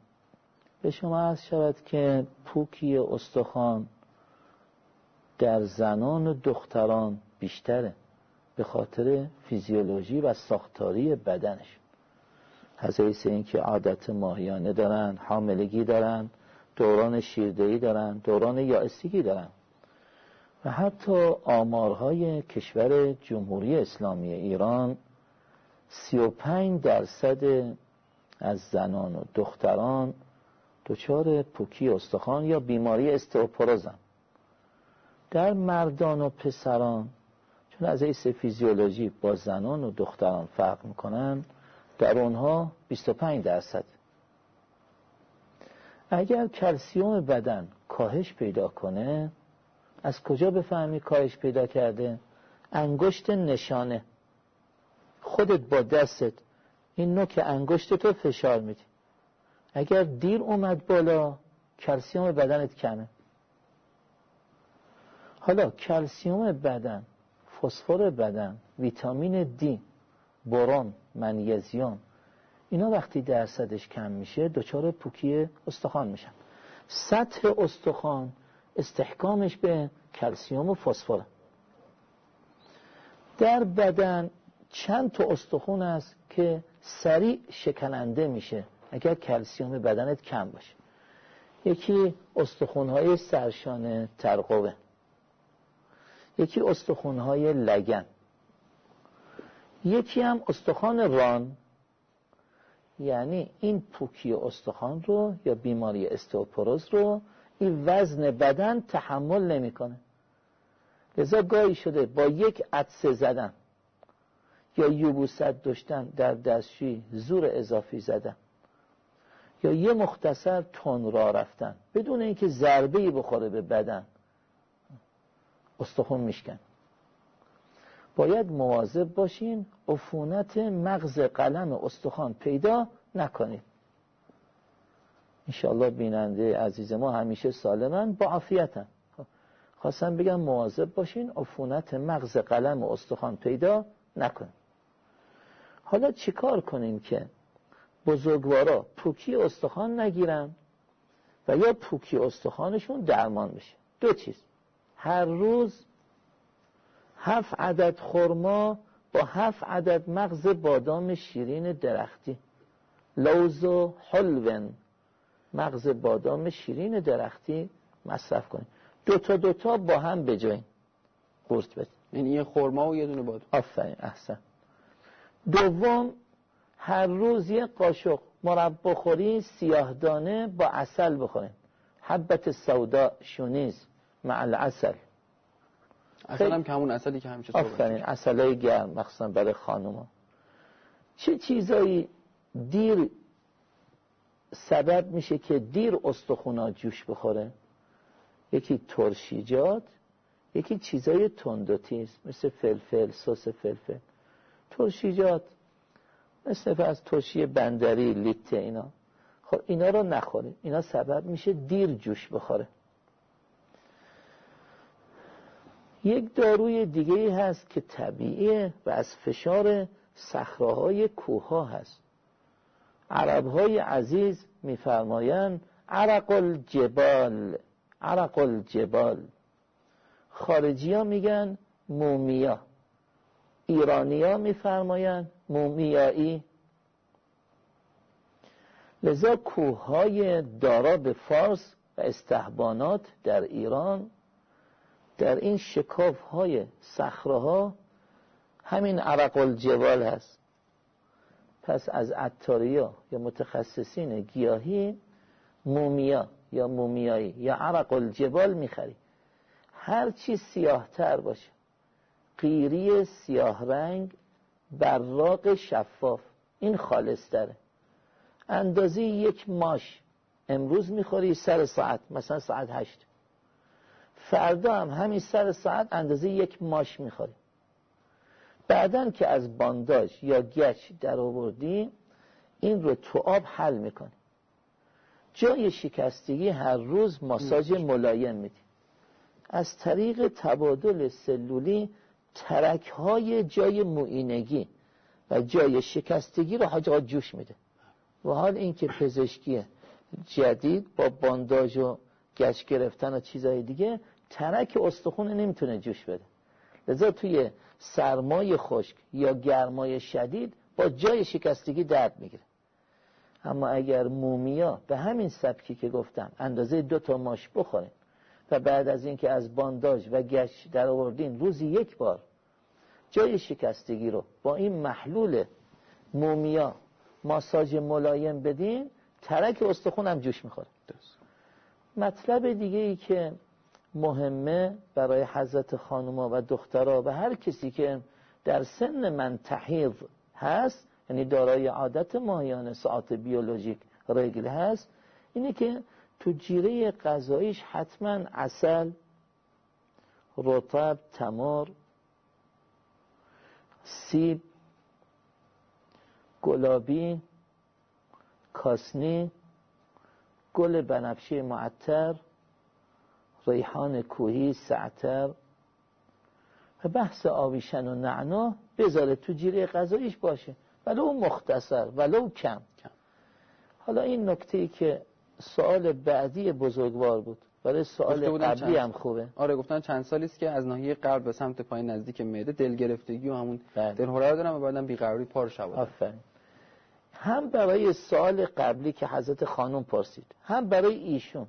به شما عرض شود که پوکی استخوان در زنان و دختران بیشتره به خاطر فیزیولوژی و ساختاری بدنش. از حیث اینکه عادت ماهیانه دارن حاملگی دارن دوران شیردهی دارن دوران یائسگی دارن. و حتی آمارهای کشور جمهوری اسلامی ایران 35 درصد از زنان و دختران دچار پوکی استخوان یا بیماری استئوپروزن در مردان و پسران چون از حیث فیزیولوژی با زنان و دختران فرق می‌کنن در اونها 25 درصد. اگر کلسیوم بدن کاهش پیدا کنه از کجا بفهمی کاهش پیدا کرده؟ انگشت نشانه. خودت با دستت این نوک انگشت تو فشار میدی. اگر دیر اومد بالا کلسیوم بدنت کمه. حالا کلسیوم بدن فسفر بدن ویتامین دی برون منیزیم اینا وقتی درصدش کم میشه دچار پوکی استخوان میشن. سطح استخوان استحکامش به کلسیوم و فسفر در بدن چند تا استخون است که سریع شکننده میشه اگر کلسیوم بدنت کم باشه. یکی استخونهای سرشانه ترقوه. یکی استخونهای لگن. یکی هم استخوان ران. یعنی این پوکی استخوان رو یا بیماری استوپروز رو این وزن بدن تحمل نمی‌کنه. لذا گاهی شده با یک عدسه زدن یا یوبوست داشتن در دستشویی زور اضافی زدن یا یه مختصر تون را رفتن بدون اینکه ضربه بخوره به بدن استخون میشکن. باید مواظب باشین عفونت مغز قلم استخوان پیدا نکنید. انشاءالله بیننده عزیز ما همیشه سالمن با عافیتن. خواستم بگم مواظب باشین عفونت مغز قلم استخوان پیدا نکنید. حالا چیکار کنیم که بزرگوارا پوکی استخوان نگیرن و یا پوکی استخوانشون درمان بشه؟ دو چیز. هر روز هفت عدد خرما با هفت عدد مغز بادام شیرین درختی. لوز و حلون مغز بادام شیرین درختی مصرف کنید. دوتا دوتا با هم بجاین قورت بدید. یعنی یه خرما و یه دونه بادام. آفرین احسن. دوم هر روز یه قاشق مربا خوری سیاه دانه با اصل بخورین حبت سودا شونیز مع العسل. اصلا هم که همون اصلی که همیشه آفرین اصلای گرم مخصوصا برای خانوما. چه چیزایی دیر سبب میشه که دیر استخونا جوش بخوره؟ یکی ترشیجات یکی چیزای تند و تیز مثل فلفل سس فلفل. ترشیجات مثل از ترشی بندری لیته اینا. خب اینا رو نخوره اینا سبب میشه دیر جوش بخوره. یک داروی دیگه هست که طبیعیه و از فشار صخره کوه ها هست. عرب های عزیز میفرمایند عرق الجبال عرق الجبال خارجی ها میگن مومیا. ایرانی ها میفرمایند مومیایی. لذا کوه های دارا به فارس و استحبانات در ایران در این شکاف های صخره ها همین عرق الجبال هست. پس از عطاریا یا متخصصین گیاهی مومیا یا مومیایی یا عرق الجبال می‌خری. هر چی سیاهتر باشه. قیری سیاه رنگ براق شفاف. این خالص داره اندازی یک ماش امروز می‌خوری سر ساعت مثلا ساعت هشت. فردا هم همین سر ساعت اندازه یک ماش می‌خوری بعدا که از بانداج یا گچ در آوردی این رو تو آب حل می‌کنی جای شکستگی هر روز ماساژ ملایم میدی از طریق تبادل سلولی ترک های جای معینگی و جای شکستگی رو حاج جوش میده. و حال اینکه پزشکی جدید با بانداج و گچ گرفتن و چیزهای دیگه ترک استخون نمی‌تونه جوش بده. لذا توی سرمای خشک یا گرمای شدید با جای شکستگی درد می‌گیره. اما اگر مومیا به همین سبکی که گفتم اندازه دو تا ماش بخورین و بعد از اینکه از بانداج و گشت در آوردین روزی یک بار جای شکستگی رو با این محلول مومیا ماساژ ملایم بدین ترک استخون هم جوش می‌خوره. مطلب دیگه ای که مهمه برای حضرت خانوما و دخترها و هر کسی که در سن من تحیض هست یعنی دارای عادت ماهیانه ساعت بیولوژیک رگل هست اینه که تو جیره غذاییش حتما اصل رطب تمر سیب گلابی کاسنی گل بنفشه معطر ریحان کوهی سعتر. و بحث آویشن و نعنا بذاره تو جیره غذاییش باشه. ولو مختصر ولو کم. حالا این نکته ای که سوال بعدی بزرگوار بود. ولی سوال قبلی هم خوبه. آره گفتن چند سالی است که از ناحیه قلب به سمت پایین نزدیک معده دل گرفتگی و همون بله. دل دارم و بعدم بیقراری پار شود. آفرین. هم برای سوال قبلی که حضرت خانم پرسید هم برای ایشون.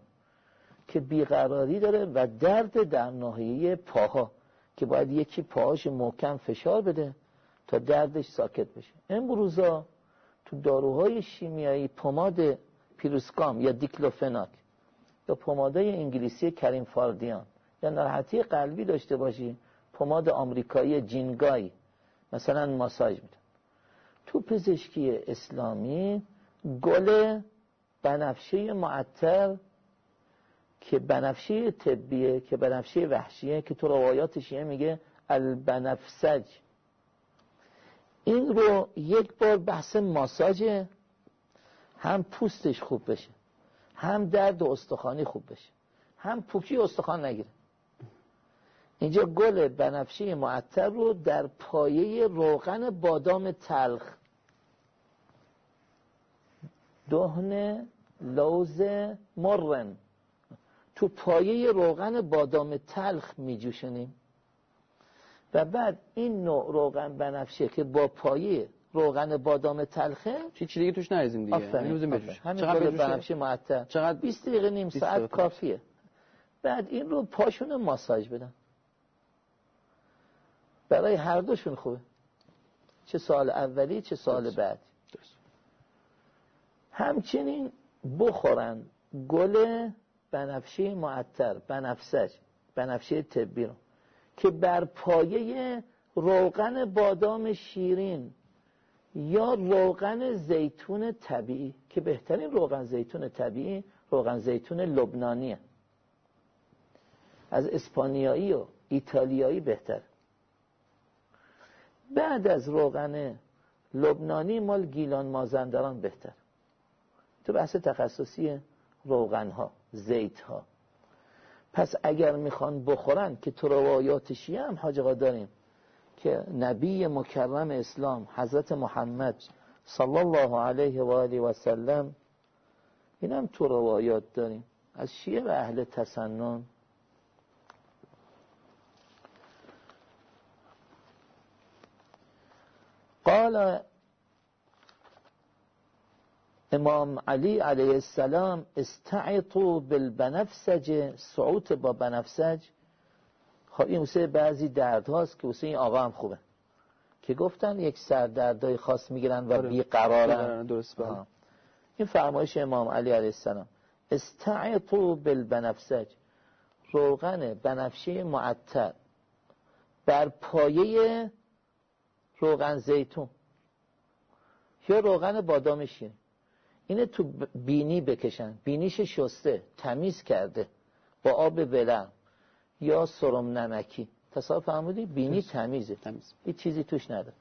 که بیقراری داره و درد در ناحیه پاها که باید یکی پاهاش محکم فشار بده تا دردش ساکت بشه. امروزا تو داروهای شیمیایی پماد پیروسکام یا دیکلوفناک یا پمادای انگلیسی کریم فاردیان یا ناراحتی قلبی داشته باشی پماد آمریکایی جینگای مثلا ماساژ میده. تو پزشکی اسلامی گل بنفشه معطر که بنفشه طبیه که بنفشه وحشیه که تو روایات شیعه میگه البنفسج. این رو یک بار بحث ماساژ هم پوستش خوب بشه هم درد استخوانی خوب بشه هم پوکی استخوان نگیره. اینجا گل بنفشه معطر رو در پایه روغن بادام تلخ. دهن لوز مرن. تو پایه روغن بادام تلخ میجوشنیم. و بعد این نوع روغن بنفشه که با پایه روغن بادام تلخه چی چی دیگه توش نریزیم دیگه. همین همین بنفشه معطر. چقدر 20 دقیقه نیم ساعت کافیه. بعد این رو پاشون ماساژ بدن. برای هر دوشون خوبه. چه سال اولی چه سال بعد همچنین بخورن گل بنفشه معطر بنفسج بنفشه طبی رو که بر پایه روغن بادام شیرین یا روغن زیتون طبیعی که بهترین روغن زیتون طبیعی روغن زیتون لبنانیه. از اسپانیایی و ایتالیایی بهتر. بعد از روغن لبنانی مال گیلان مازندران بهتر. تو بحث تخصصی روغن ها زیت ها پس اگر می‌خوان بخورن که تو روایات شیعه هم حاج داریم که نبی مکرم اسلام حضرت محمد صلی الله علیه و آله و سلم این هم تو روایات داریم. از شیعه و اهل تسنن. قال امام علی علیه السلام استعطوا بالبنفسج سعوت با بنفسج. خب این واسه بعضی درد هاست که واسه این آقا هم خوبه. که گفتن یک سردردای خاص می‌گیرن و آره. قرارن درست این فرمایش امام علی علیه السلام. استعطوا بالبنفسج. روغن بنفشه معطر. بر پایه روغن زیتون. یا روغن بادام شیرین اینه تو بینی بکشن. بینیش شسته تمیز کرده. با آب بلرم یا سرم نمکی. تصور فهمودی بینی تمیزه. تمیز. هیچ چیزی توش نداره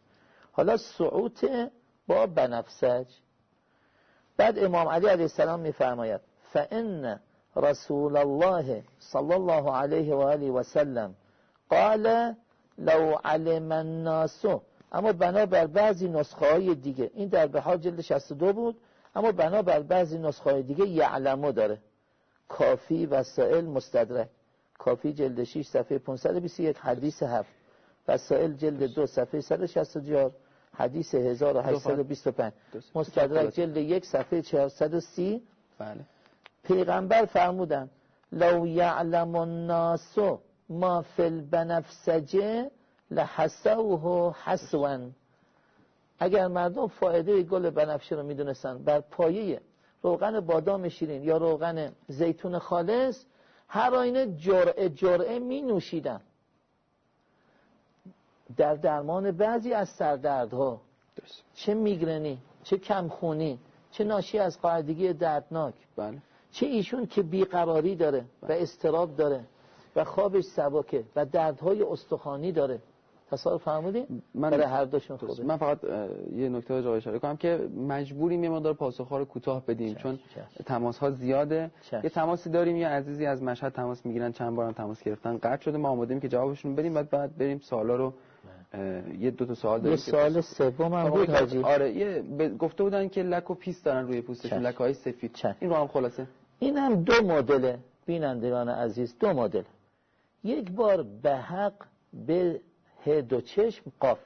حالا سعوت با بنفسج. بعد امام علی علیه السلام میفرماید فان رسول الله صلی الله علیه و آله و سلم قال لو علم الناس. اما بنابر بعضی نسخه های دیگه. این در بهار جلد 62 بود. اما بنابر بعضی نسخه دیگه یعلمو داره. کافی وسائل مستدرک. کافی جلد 6 صفحه 521 حدیث 7 وسائل جلد 2 صفحه 164 حدیث 1825 مستدرک جلد 1 صفحه 430 بله. پیغمبر فرمودن لو یعلم الناس ما فی البنفسجه لحسوه حسوا اگر مردم فایده گل بنفشه رو می‌دونستن بر پایه روغن بادام شیرین یا روغن زیتون خالص هر آینه جرعه جرعه می نوشیدن در درمان بعضی از سردردها چه میگرنی چه کمخونی چه ناشی از قاعدگی دردناک. بله. چه ایشون که بیقراری داره و استراب داره و خوابش سباکه و دردهای استخوانی داره. تصور فرمودین من برای هر دوشون خوبه. من فقط یه نکته رو اشاره کنم که مجبوریم یه مقدار پاسخ رو کوتاه بدیم چون تماس ها زیاده. یه تماسی داریم یه عزیزی از مشهد تماس می‌گیرن چند بارم تماس گرفتن. قطع شده ما آمادیم که جوابشون بدیم بعد بعد بریم سوالا رو یه دو تا سوال داریم سوال سوم هم بود حاجی. آره یه گفته بودن که لک و پیس دارن روی پوستشون لک های سفید. چه. این رو هم خلاصه. این هم دو مدل بینندگان عزیز دو مدل. یک بار به حق به ه دو چشم قاف.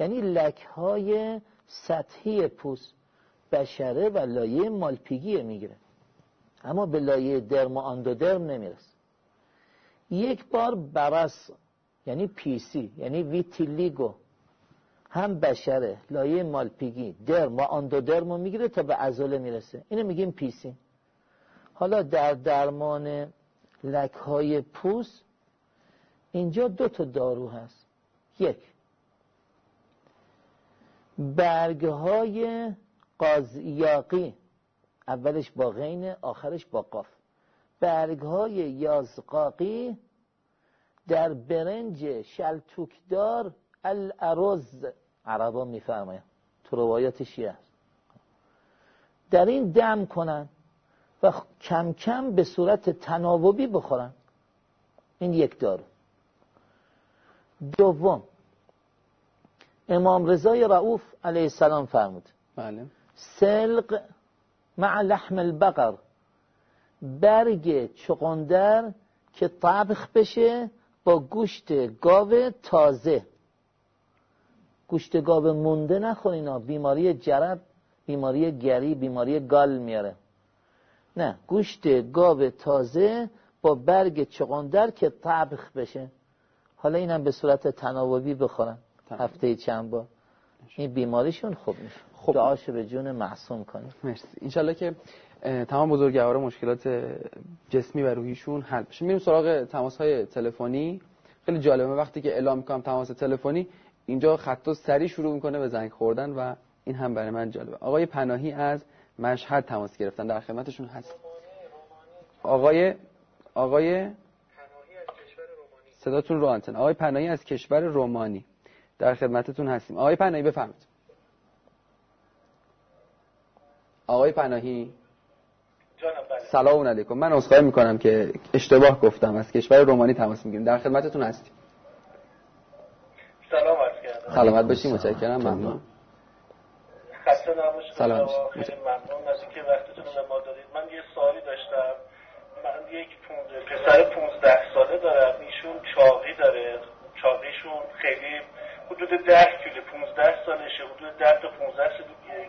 یعنی لک های سطحی پوست بشره و لایه مالپیگی می‌گیره. اما به لایه درم و آندودرم نمی‌رسه. یک بار برص یعنی پیسی یعنی vitiligo هم بشره لایه مالپیگی درم و آندودرم می‌گیره تا به عضله می‌رسه. اینو میگیم پیسی. حالا در درمان لک های پوست اینجا دو تا دارو هست. یک. برگ های قازیاقی اولش با غین آخرش با قاف. برگ های یازقاقی در برنج شلتوکدار الارز عربا میفرمایم تو روایات شیعه در این دم کنن و کم کم به صورت تناوبی بخورن. این یک دارو. دوم. امام رضای رعوف علیه السلام فرمود. بله. سلق مع لحم البقر. برگ چقندر که طبخ بشه با گوشت گاو تازه. گوشت گاو مونده نخورین بیماری جرب بیماری گری بیماری گال میاره. نه گوشت گاو تازه با برگ چقندر که طبخ بشه. حالا اینم به صورت تناوبی بخورن هفته چند بار. این بیماریشون خوب میشه خب. دعاشو به جون معصوم کنیم. مرسی. انشالله که تمام بزرگوارا مشکلات جسمی و روحیشون حل بشه. میریم سراغ تماس های تلفنی. خیلی جالبه. وقتی که اعلام می‌کنم تماس تلفنی اینجا خطا سری شروع می‌کنه به زنگ خوردن و این هم برای من جالبه. آقای پناهی از مشهد تماس گرفتن. در خدمتشون هست. آقای آقای صداتون رو آنتن. آقای پناهی از کشور رومانی. در خدمتتون هستیم. آقای پناهی بفرمایید. آقای پناهی. بله. سلام علیکم. من عذرخواهی می‌کنم که اشتباه گفتم. از کشور رومانی تماس می‌گیریم. در خدمتتون هستیم. سلام عرض کردم. سلامت باشیم متشکرم. ممنون. خسته نباشید. سلام. خیلی ممنون از اینکه وقتتون رو به ما دادید. من یه سوالی داشتم. من یک پسر 15 ساله دارم ایشون چاقی داره. چاقیشون خیلی حدود 10 کیلو 15 سالشه حدود 10 تا 15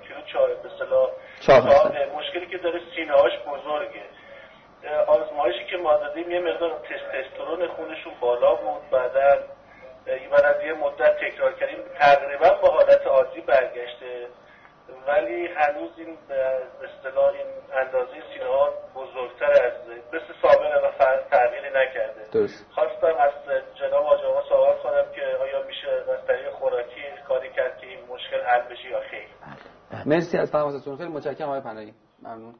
کیلو چاقی به اصطلاح. مشکلی که داره سینه هاش بزرگه آزمایشی که ما دادیم یه مقدار تستوسترون خونشون بالا بود. بعدا بعد از یه مدت تکرار کردیم. تقریبا به حالت عادی برگشته. ولی هنوز این به اصطلاح این اندازه سینه ها بزرگتر از مثل سابقه و فرق تغییری نکرده. درست. خواستم از جناب آجاقا سوال کنم که آیا میشه از طریق خوراکی کاری کرد که این مشکل حل بشه یا خیر؟ مرسی از تماستون خیلی متشکرم آقای پناهی. ممنون.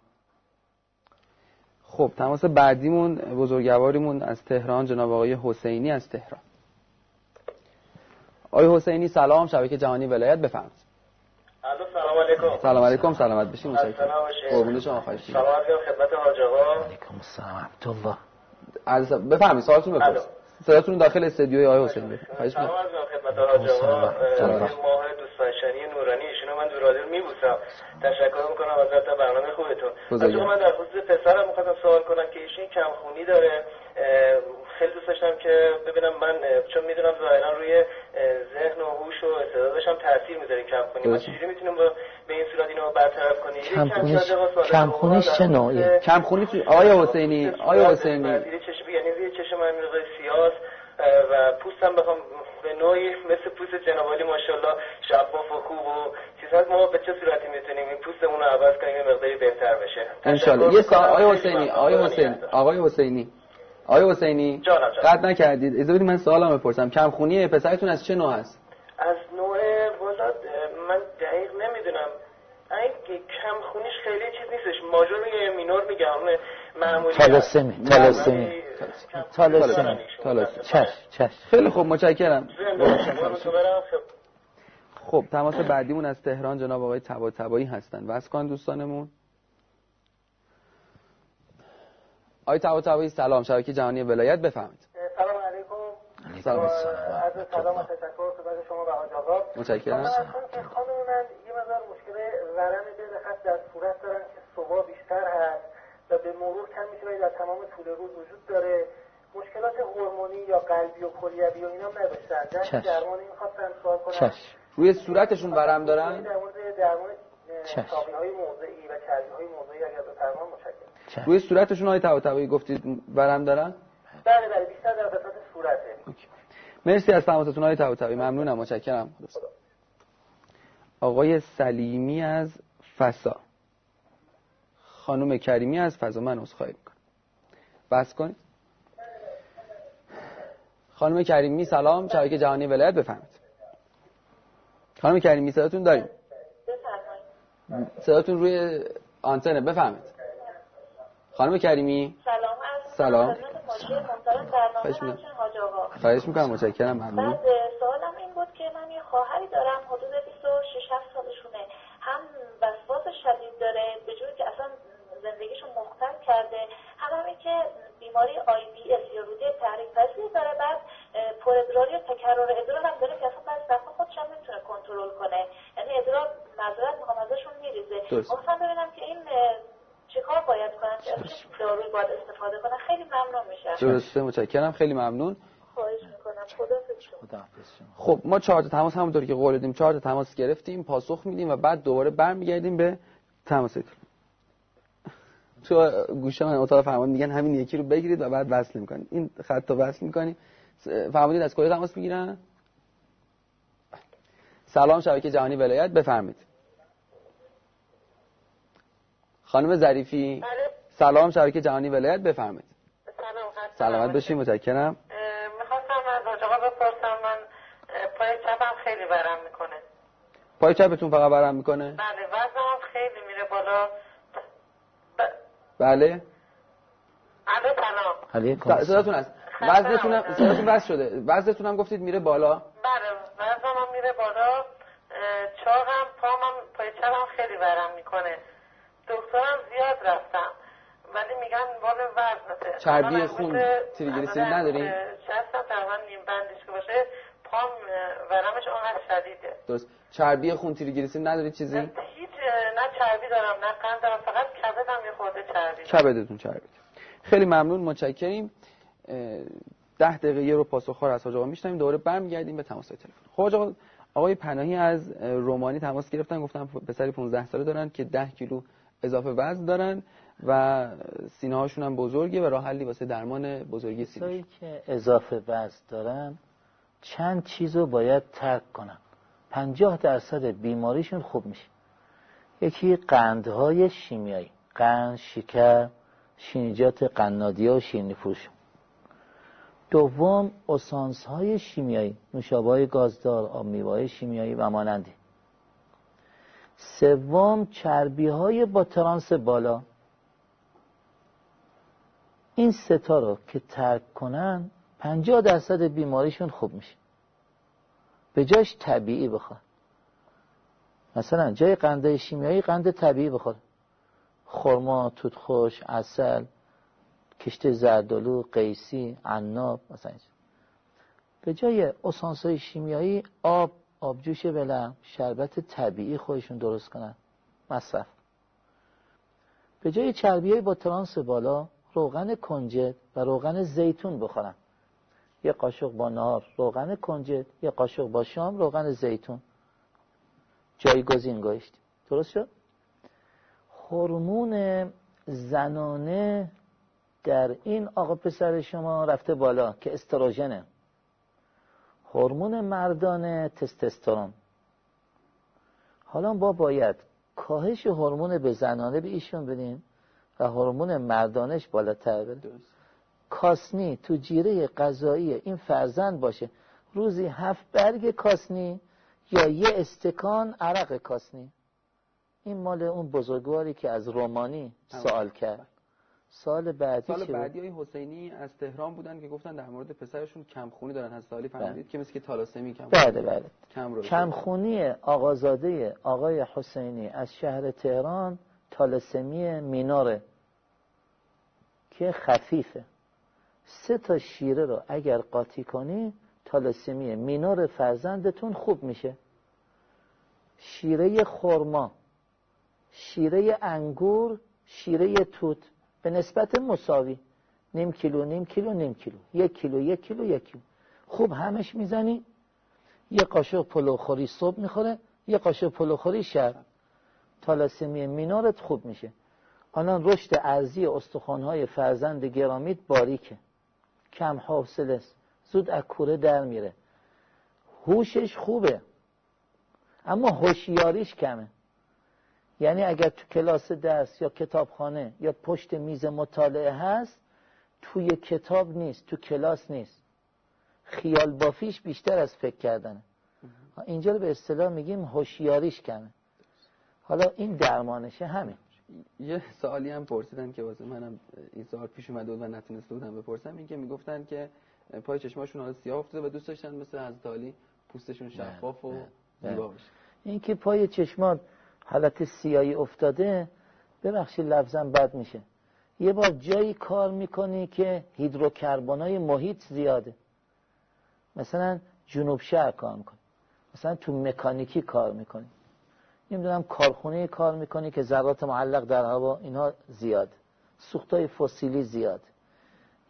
خب تماس بعدیمون بزرگواریمون از تهران جناب آقای حسینی از تهران. آقای حسینی سلام. شبکه جهانی ولایت بفرمایید. سلام علیکم سلام علیکم سلامت خسته متشکرم. قربون شما خواهش. سلام علیکم خدمت حاج آقا علیکم السلام عبدالله از بفرمایید سوالتون. بپرسید صداتون داخل استودیوی آقای حسینی بفرمایید. خواهش سلام می‌کنم علیکم خدمت حاج آقا سلام. سلام. ماه دوست داشتنی نورانی ایشونو من دور رادیو میبوسم تشکر می‌کنم تا برنامه خوبتون. از من در خصوص پسرم می‌خواستم سوال کنم که ایشون کمخونی داره خیلی دوست داشتم که ببینم من چون می‌دونم ظاهرا روی ذهن و هوش و استعدادش هم تاثیر می‌ذاره کمخونی ما درسته. چجوری می‌تونیم با به این صورت اینو برطرف کنیم کمخونیش در چه خصوص نوعیه؟ کمخونی تو آقای حسینی آقای حسینی زیر چشم یعنی زیر چشم من سیاس و پوستم بخوام به نوعی مثل پوست جناب علی ماشاءالله شفاف و خوب و چیز هست ما به چه صورتی می‌تونیم این پوستمون رو عوض کنیم یه مقداری بهتر بشه انشالله یه سال. آقای حسینی. آقای حسین. آقای حسینی آقای حسینی جانم، جانم. قطع نکردید. اجازه بدید من سوالم بپرسم. کمخونی پسرتون از چه نوع هست از نوع والا من دقیق نمی‌دونم. این که کم خونیش خیلی چیز نیستش. ماژور میگه مینور میگم. معمولی. تالوسمی هست. تالوسمی ولی کم تالوسمی خونی تالوسمی. چش چش. خیلی خوب متشکرم. خب. خب تماس بعدیمون از تهران جناب آقای تبا تبایی هستن. واسکان دوستانمون. آقای تبا تبایی سلام. شبکه جهانی ولایت بفهمید سلام علیکم. سلام. عرض سلام و تشکر خدمت شما و حاج آقا متشکرم. که خانم من یه مقدار مشکل ورم دل خط در صورت دارن که صبح بیشتر هست و به مرور کم میشه ولی در تمام طول روز وجود داره. مشکلات هورمونی یا قلبی و کلیوی و اینا نداشتن. در. درمانی می‌خواستن سوال کنم. چش روی صورتشون ورم دارن؟ در مورد درمان چشم. های موضعی و چربی های موضعی اگر به فرمان متشکرم. چش روی صورتشون تبا تبایی گفتید ورم دارن؟ بله بله بیشتر در قسمت صورته. اوکی. مرسی از تماستون های تبا ممنونم متشکرم. آقای سلیمی از فسا خانم کریمی از فضا. من عذرخواهی می‌کنم. بس کنید. خانم کریمی سلام. شبکه جهانی ولایت بفرمایید. خانم کریمی صداتون داریم؟ صداتون روی آنتنه. بفرمایید. خانم کریمی؟ سلام سلام. خواهش می‌کنم. متشکرم. ممنون. بعد سوالم این بود که من یه خواهری دارم حدود 26 7 سالشونه. هم وسواس شدید داره به جوری که اصلا زندگیشو مختل کرده. هم همین که بیماری آی بی اس یا روده تحریک پذیر داره. بعد پر ادراری و تکرر ادرار هم داره که اصلا بعضی وقتا خودش هم نمی‌تونه کنترل کنه. یعنی ادرار معذرت می‌خوام ازشون میریزه. گفتم ببینم که این چیکار باید کنم؟ که از چه داروی باید استفاده کنم؟ خیلی ممنون میشم. درسته متشکرم. خیلی ممنون. خواهش می‌کنم. خدا شما. خداحافظ شما. خب ما چهار تا تماس همونطور که قول دادیم چهار تا تماس گرفتیم پاسخ میدیم و بعد دوباره برمیگردیم به تماستون. تو گوشه من اتاق فرمان میگن همین یکی رو بگیرید و بعد وصل می‌کنید. این خط رو وصل می‌کنیم. فرمودید از کجا تماس می‌گیرن؟ سلام شبکه جهانی ولایت. بفرمید خانم ظریفی بله. سلام شبکه جهانی ولایت بفرمید سلام سلامت. باشید. متشکرم. می‌خواستم از آقا بپرسم من پای چپم خیلی برم می‌کنه. پای چپتون فقط برم می‌کنه؟ بله وزنم خیلی میره بالا. ب... بله. الو سلام. صداتون هست. خسته وزنتون هم-. صداتون وزن شده. وزنتون هم گفتید میره بالا. بله وزنم میره بالا. چاقم پامم پای چپم خیلی برم می‌کنه. زیاد رفتم. ولی میگن بال وزنته. چربی خون، تریگلیسیرید نداری؟ اه، شستم تقریبا نیم بندش که باشه پام ورمش اونقدر شدیده. درست. چربی خون تریگلیسیرید ندارید چیزی؟ هیچ نه چربی دارم نه قند دارم فقط کبدم یه خورده چربی کبدتون چربی. خیلی ممنون متشکریم ده دقیقه یه رو پاسخوار از حاج آقا میشنویم. دوباره برمیگردیم به تماس تلفن. خب آقای پناهی از رومانی تماس گرفتن گفتن پسری 15 ساله دارن که 10 کیلو اضافه وزن دارن و سینه هاشون هم بزرگه و راه حلی واسه درمان بزرگی سینه که اضافه وزن دارن چند چیز رو باید ترک کنن. پنجاه درصد بیماریشون خوب میشه. یکی قندهای شیمیایی. قند شکر شینجات قنادی و شیرینی فروش دوم اسانس های شیمیایی. نوشابه های گازدار آب میوه های شیمیایی و مانندی. سوم چربی های با ترانس بالا. این ستا رو که ترک کنن پنجاه درصد بیماریشون خوب میشه. به جاش طبیعی بخواد. مثلا جای قنده شیمیایی قند طبیعی بخور خرما توت خوش عسل کشت زردالو قیسی عناب مثلا. به جای اسانسای شیمیایی آب آبجوش بلم شربت طبیعی خودشون درست کنن. مصرف. به جای چربی با ترانس بالا روغن کنجد و روغن زیتون بخورن. یه قاشق با نهار روغن کنجد. یه قاشق با شام روغن زیتون. جایگزین گذاشتیم درست شد؟ هورمون زنانه در این آقا پسر شما رفته بالا که استروژنه. هورمون مردانه تستوسترون حالا با باید کاهش هورمون به زنانه به ایشون بدیم و هورمون مردانش بالاتر بره کاسنی تو جیره غذایی این فرزند باشه. روزی هفت برگ کاسنی یا یه استکان عرق کاسنی. این مال اون بزرگواری که از رومانی سوال کرد. سال بعدی سال؟ بعدی های حسینی از تهران بودن که گفتن در مورد پسرشون کمخونی دارن. از سالی فهمیدید که مثل که تالاسمی کم بله بله. کم کمخونی آقازاده آقای حسینی از شهر تهران تالسمی میناره. که خفیفه. سه تا شیره رو اگر قاطی کنی تالسمی مینور فرزندتون خوب میشه. شیره خرما شیره انگور شیره توت. به نسبت مساوی. نیم کیلو نیم کیلو نیم کیلو. یک کیلو یک کیلو یک کیلو. خوب همش می‌زنی. یه قاشق پلوخوری صبح می‌خوره یه قاشق پلوخوری شب. تالاسمی مینارت خوب میشه. الان رشد ارزی استخوانهای فرزند گرامیت باریکه. کم حوصله است. زود از کوره در میره. هوشش خوبه. اما هوشیاریش کمه. یعنی اگر تو کلاس درس یا کتابخانه یا پشت میز مطالعه هست توی کتاب نیست تو کلاس نیست. خیال بافیش بیشتر از فکر کردنه. اینجا رو به اصطلاح میگیم هوشیاریش کمه. حالا این درمانشه همین. یه سوالی هم پرسیدن که واسه منم این سوال پیش اومده بود و نتونسته بودم بپرسم. این که می‌گفتن که پای چشماشون حالا سیاه افتاده و دوست داشتن مثل حضرت علی پوستشون شفاف و. زیبا بشه. این که پای چشمات حالت سیایی افتاده ببخشید لفظم بد میشه. یه بار جایی کار می‌کنی که هیدروکربنای محیط زیاده. مثلا جنوب شهر کار می‌کنی. مثلا تو مکانیکی کار می‌کنی. نمی‌دونم کارخونه کار می‌کنی که ذرات معلق در هوا اینها زیاد. سوختای فسیلی زیاد.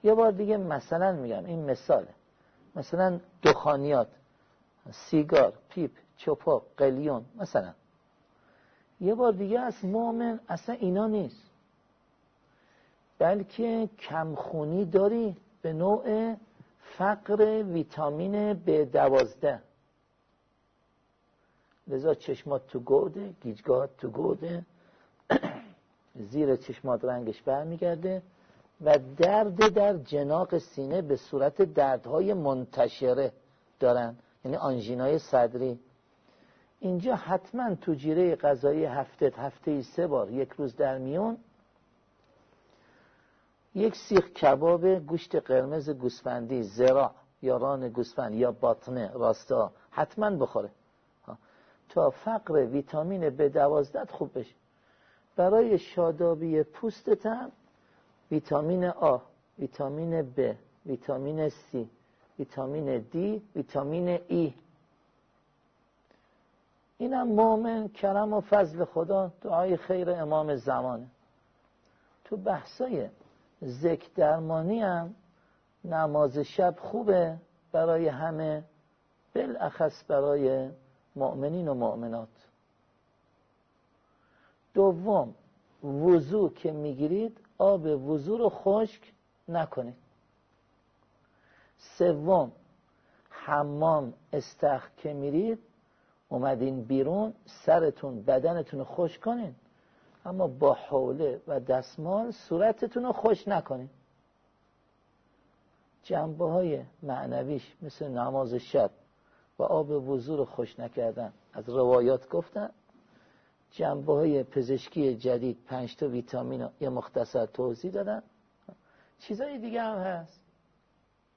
یه بار دیگه مثلا میگم این مثاله. مثلا دخانیات سیگار پیپ چپاق قلیون مثلا. یه بار دیگه از مؤمن اصلا اینا نیست. بلکه کمخونی داری به نوع فقر ویتامین B12 لذا چشمات تو گوده گیجگاه تو گوده زیر چشمات رنگش برمیگرده و درد در جناق سینه به صورت دردهای منتشره دارن. یعنی آنژینای صدری. اینجا حتما تو جیره غذایی هفته هفته سه بار یک روز در میون یک سیخ کباب گوشت قرمز گوسفندی زرا یا ران گوسفند یا باطنه راستا حتما بخوره. تا فقر ویتامین به دوازده خوب بشه. برای شادابی پوستتن ویتامین آ ویتامین ب ویتامین سی ویتامین دی ویتامین ای. اینم مؤمن کرم و فضل خدا دعای خیر امام زمانه. تو بحثای ذکر درمانی هم نماز شب خوبه برای همه بالاخص برای مؤمنین و مؤمنات. دوم وضوع که می‌گیرید آب وضوع رو خشک نکنید. سوم حمام استخ که میرید اومدین بیرون سرتون بدنتون رو خوش کنین. اما با حوله و دستمال صورتتون رو خوش نکنین. جنبه های معنویش مثل نماز شب و آب وضوع رو خوش نکردن. از روایات گفتن جنبه های پزشکی جدید پنج تا ویتامین یه مختصر توضیح دادن. چیزای دیگه هم هست.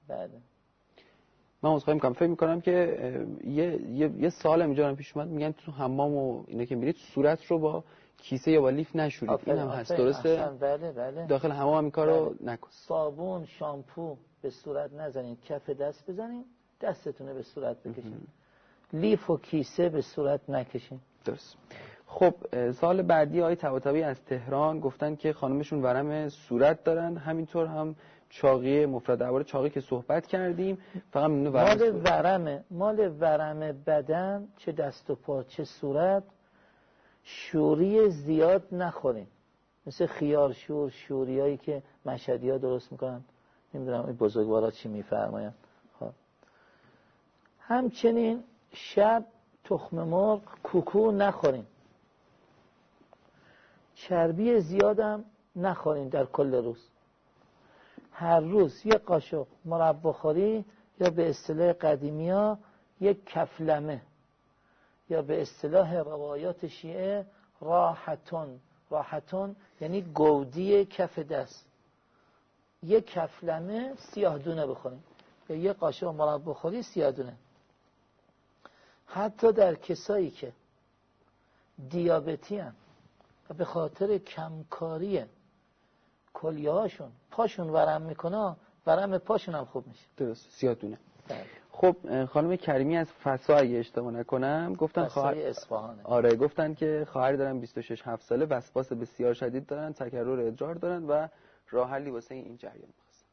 بله. من عذرخواهی می‌کنم. فکر می‌کنم که یه, یه،, یه سال اینجا پیش اومد. میگن تو حمام و اینا که میرید صورت رو با کیسه یا با لیف نشورید. این هم هست. درسته؟ بله بله. داخل حمام هم این کارو بله. نکن. صابون شامپو به صورت نزنید. کف دست بزنید. دستتونه به صورت بکشید. لیف و کیسه به صورت نکشید. درست. خب سال بعدی آقای طباطبایی از تهران. گفتن که خانمشون ورم صورت دارن. همینطور هم چاقی مفرد درباره چاقی که صحبت کردیم فقط ورم مال ورم مال ورم بدن چه دست و پا چه صورت؟ شوری زیاد نخوریم. مثل خیار شور شوریایی که مشهدی ها درست می‌کنن. نمی‌دونم این بزرگوارا چی میفرماین خب. همچنین شب تخم مرغ کوکو نخوریم. چربی زیادم نخوریم در کل روز. هر روز یک قاشق مربا خوری یا به اصطلاح قدیمی ها یک کفلمه یا به اصطلاح روایات شیعه راحتون. راحتون یعنی گودی کف دست. یک کفلمه سیاه دونه بخوریم. یا یک قاشق مربا خوری سیاه دونه. حتی در کسایی که دیابتی هم و به خاطر کمکاری کلیه هاشون پاشون ورم می‌کنه ورم پاشون هم خوب میشه. درست. سیاه دونه. بله. خب خانم کریمی از فسا اگه اشتباه نکنم گفتن خواهر اصفهانه. آره گفتن که خواهری دارن 26 7 ساله وسواس بسیار شدید دارن تکرر ادرار دارن و راه حلی واسه این جریان می‌خواستن.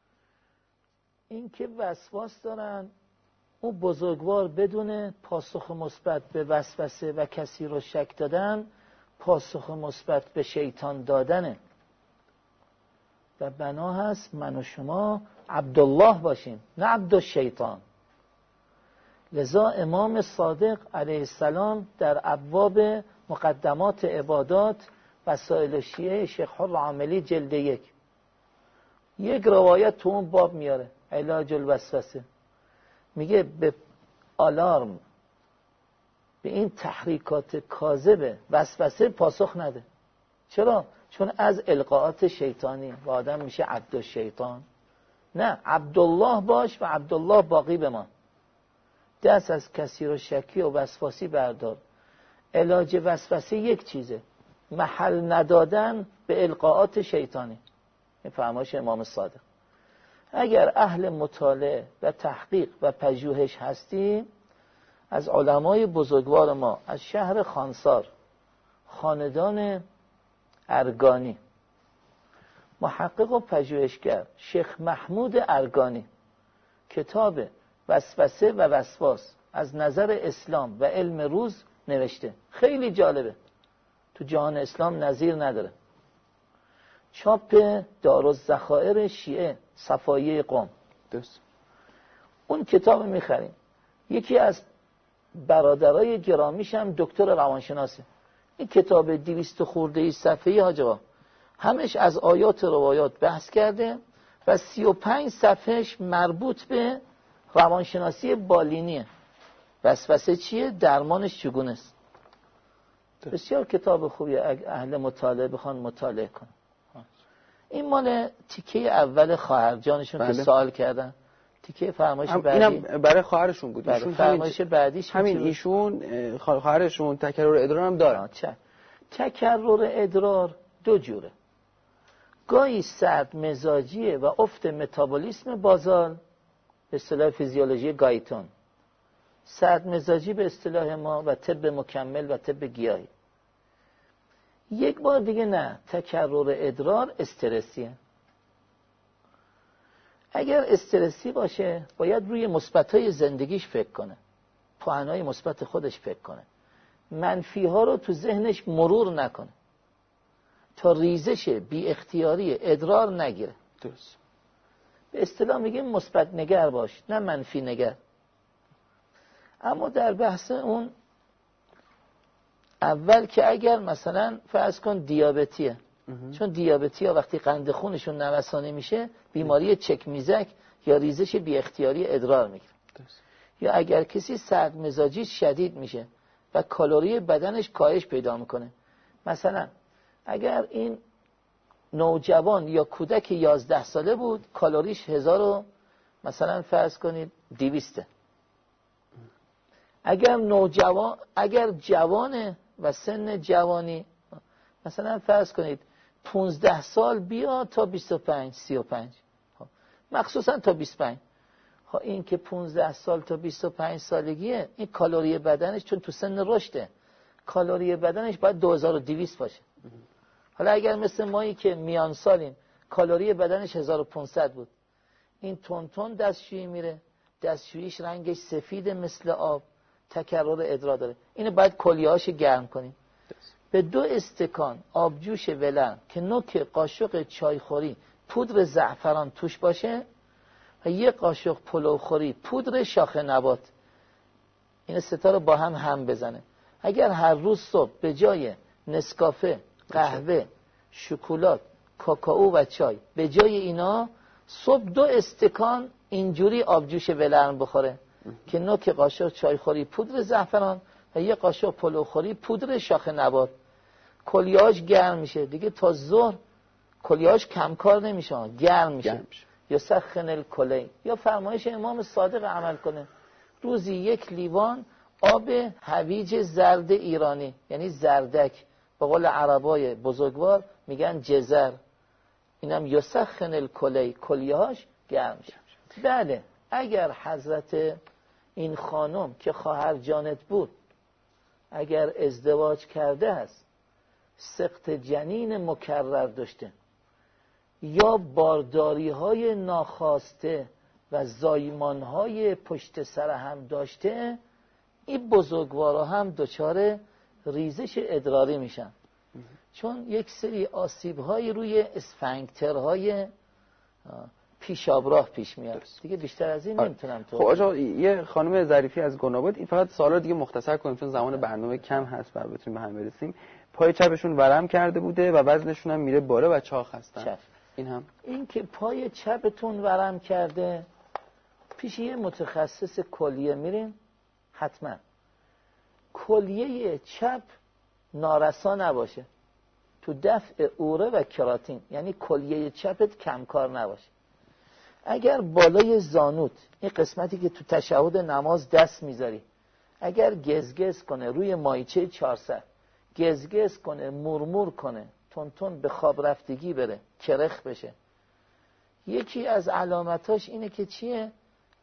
این که وسواس دارن اون بزرگوار بدون پاسخ مثبت به وسوسه و کسی رو شک دادن پاسخ مثبت به شیطان دادنه. و بنا هست من و شما عبدالله باشیم نه عبد الشیطان لذا امام صادق علیه السلام در ابواب مقدمات عبادات وسائل شیعه شیخ حر عاملی جلد یک. یک روایت تو اون باب میاره علاج الوسوسه. میگه به آلارم به این تحریکات کاذب وسوسه پاسخ نده. چرا؟ چون از القاعات شیطانی و آدم میشه عبد شیطان نه عبدالله باش و عبدالله باقی بمان دست از کسی رو شکی و وسواسی بردار. علاج وسوسه یک چیزه. محل ندادن به القاعات شیطانی. این فرمایش امام صادق. اگر اهل مطالعه و تحقیق و پژوهش هستیم از علمای بزرگوار ما از شهر خانسار خاندان ارگانی. محقق و پژوهشگر شیخ محمود ارگانی. کتاب وسوسه و وسواس از نظر اسلام و علم روز نوشته. خیلی جالبه. تو جهان اسلام نظیر نداره. چاپ دار زخائر شیعه صفایی قوم. درست. اون کتاب می‌خریم. یکی از برادرای گرامیش هم دکتر روانشناسه. این کتاب دیویست خورده ای صفحه ها همش از آیات روایات بحث کرده و سی و پنج صفحهش مربوط به روانشناسی بالینیه. وسوسه چیه؟ درمانش چگونه است؟ بسیار کتاب خوبی اهل مطالعه بخوان مطالعه کن این مال تیکه اول خواهرجانشون که بله. سوال کردن. تیکه فرمایش بعدی. اینم برای خواهرشون بود. ایشون فرمایش بعدیش همین ایشون خواهرشون تکرر ادرار هم دارن. تکرر ادرار دو جوره. گاهی سرد مزاجیه و افت متابولیسم بازال به اصطلاح فیزیولوژی گایتون. سرد مزاجی به اصطلاح ما و طب مکمل و طب گیاهی. یک بار دیگه نه تکرر ادرار استرسیه. اگر استرسی باشه باید روی مثبت‌های زندگیش فکر کنه. پوهنهای مثبت خودش فکر کنه. منفی ها رو تو ذهنش مرور نکنه. تا ریزش بی اختیاری ادرار نگیره. درست. به اصطلاح میگیم مثبت نگر باش نه منفی نگر. اما در بحث اون اول که اگر مثلا فرض کن دیابتیه. چون دیابتی ها وقتی قند خونشون نوسانه میشه بیماری چک میزک یا ریزش بی اختیاری ادرار می‌گیره. یا اگر کسی سرد مزاجی شدید میشه و کالری بدنش کاهش پیدا می‌کنه. مثلا اگر این نوجوان یا کودک یازده ساله بود کالریش هزار مثلا فرض کنید دیویسته اگر نوجوان اگر جوانه و سن جوانی مثلا فرض کنید 15 سال بیا تا 25 35 خب. مخصوصا تا 25 خب این که 15 سال تا 25 سالگیه این کالری بدنش چون تو سن رشده. کالری بدنش باید 2200 باشه. حالا اگر مثل مایی که میان سالیم کالری بدنش 1500 بود. این تون تون دستشویی میره. دستشوییش رنگش سفید مثل آب. تکرر ادرا داره. اینو باید کلیهاش گرم کنیم. به دو استکان آبجوش ولن که نوک قاشق چایخوری پودر زعفران توش باشه و یک قاشق پلوخوری پودر شاخ نبات. این ستا رو با هم هم بزنه. اگر هر روز صبح به جای نسکافه قهوه شکلات کاکائو و چای به جای اینا صبح دو استکان اینجوری آبجوش ولرم بخوره که نوک قاشق چایخوری پودر زعفران و یه قاشق پلوخوری پودر شاخ نبات. کلیاش گرم میشه. دیگه تا ظهر کلیاش کمکار نمیشه. گرم میشه. یا سخن الکلی یا فرمایش امام صادق عمل کنه. روزی یک لیوان آب هویج زرد ایرانی یعنی زردک. به قول عربای بزرگوار میگن جزر. اینم یسخن الکلی. کلیهاش گرم میشه. بله اگر حضرت این خانم که خواهر جانت بود اگر ازدواج کرده است سخت جنین مکرر داشته. یا بارداری های ناخواسته و زایمان های پشت سر هم داشته این بزرگوارا هم دچار ریزش ادراری میشن. چون یک سری آسیب های روی اسفنگترهای پیشابراه پیش میاد. دیگه بیشتر از این نمی‌تونم تو خب آجا یه خانم ظریفی از گناه بود این فقط سوالا دیگه مختصر کنیم چون زمان برنامه کم هست و بتونیم به هم برسیم. پای چپشون ورم کرده بوده و وزنشون هم میره بالا و چاق هستن. این هم. این که پای چپتون ورم کرده پیش یه متخصص کلیه میرین؟ حتما. کلیه چپ نارسا نباشه. تو دفع اوره و کراتین. یعنی کلیه چپت کمکار نباشه. اگر بالای زانوت این قسمتی که تو تشهد نماز دست می‌ذاری اگر گزگز کنه روی مایچه 400 گزگز کنه مرمور کنه تون به خواب رفتگی بره کرخ بشه. یکی از علامتاش اینه که چیه؟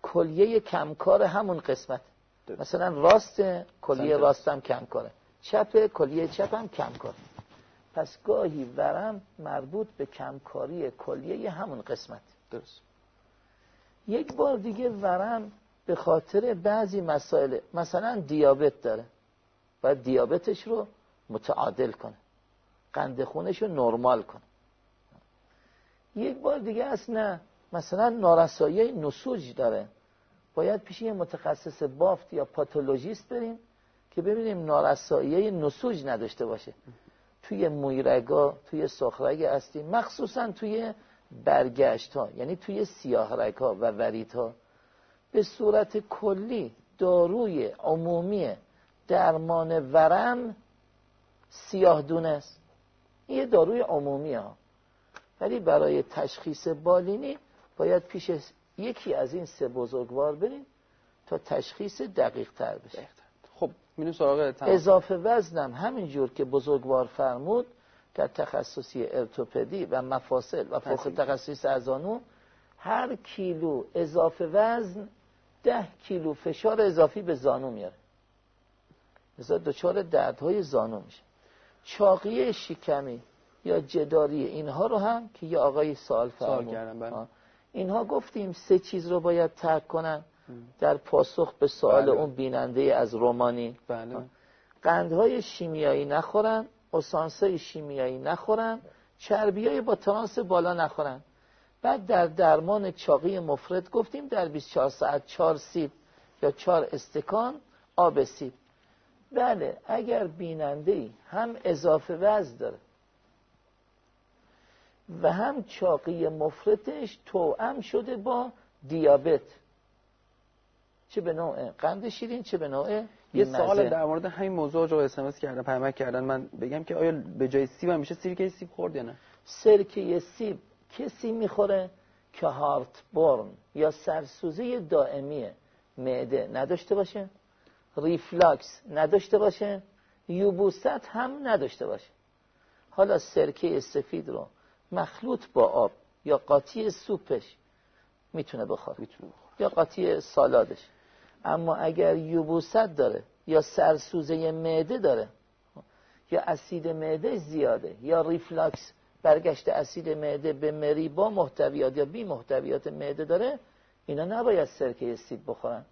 کلیه کمکار همون قسمت. مثلا راست کلیه راستم کمکاره. چپ کلیه چپم کمکاره پس گاهی ورم مربوط به کمکاری کلیه همون قسمت. درست. یک بار دیگه ورم به خاطر بعضی مسائل مثلا دیابت داره. و دیابتش رو متعادل کنه. قند خونش رو نرمال کنه یک بار دیگه است نه. مثلا نارسایی نسوج داره. باید پیش یه متخصص بافت یا پاتولوژیست بریم که ببینیم نارسایی نسوج نداشته باشه. توی مویرگا توی سخرگ اصلی مخصوصا توی برگشت ها یعنی توی سیاه ها و ورید ها به صورت کلی داروی عمومی درمان ورم سیاه دونه است. این یه داروی عمومی ها. ولی برای تشخیص بالینی باید پیش یکی از این سه بزرگوار بریم تا تشخیص دقیق تر بشه. خب میریم سراغ اضافه وزنم همینجور که بزرگوار فرمود در تخصصی ارتوپدی و مفاصل و فوق تخصصی ازانو هر کیلو اضافه وزن ده کیلو فشار اضافی به زانو میاره. مثلا دچار دردهای زانو میشه. چاقی شکمی یا جداری اینها رو هم که یه آقای سال فرمود. بله. اینها گفتیم سه چیز رو باید ترک کنن در پاسخ به سوال بله. اون بیننده از رومانی. بله. قندهای شیمیایی نخورن اسانسای شیمیایی نخورن چربیای با ترانس بالا نخورن. بعد در درمان چاقی مفرد گفتیم در 24 ساعت 4 سیب یا 4 استکان آب سیب. بله اگر بیننده ای هم اضافه وزن داره و هم چاقی مفرطش توأم شده با دیابت چه به نوع قند شیرین چه به نوع یه سوال در مورد همین موضوع رو اس کردن پیامک کردن. من بگم که آیا به جای سیب میشه سرکه سیب خورد یا نه؟ سرکه سیب کسی می‌خوره که heartburn یا سرسوزی دائمی معده نداشته باشه؟ ریفلاکس نداشته باشه یبوست هم نداشته باشه. حالا سرکه سیب رو مخلوط با آب یا قاطی سوپش می‌تونه بخوره. می‌تونه یا قاطی سالادش. اما اگر یبوست داره یا سرسوزه معده داره یا اسید معده زیاده یا ریفلاکس برگشت اسید معده به مری با محتویات یا بی محتویات معده داره اینا نباید سرکه سیب بخورن.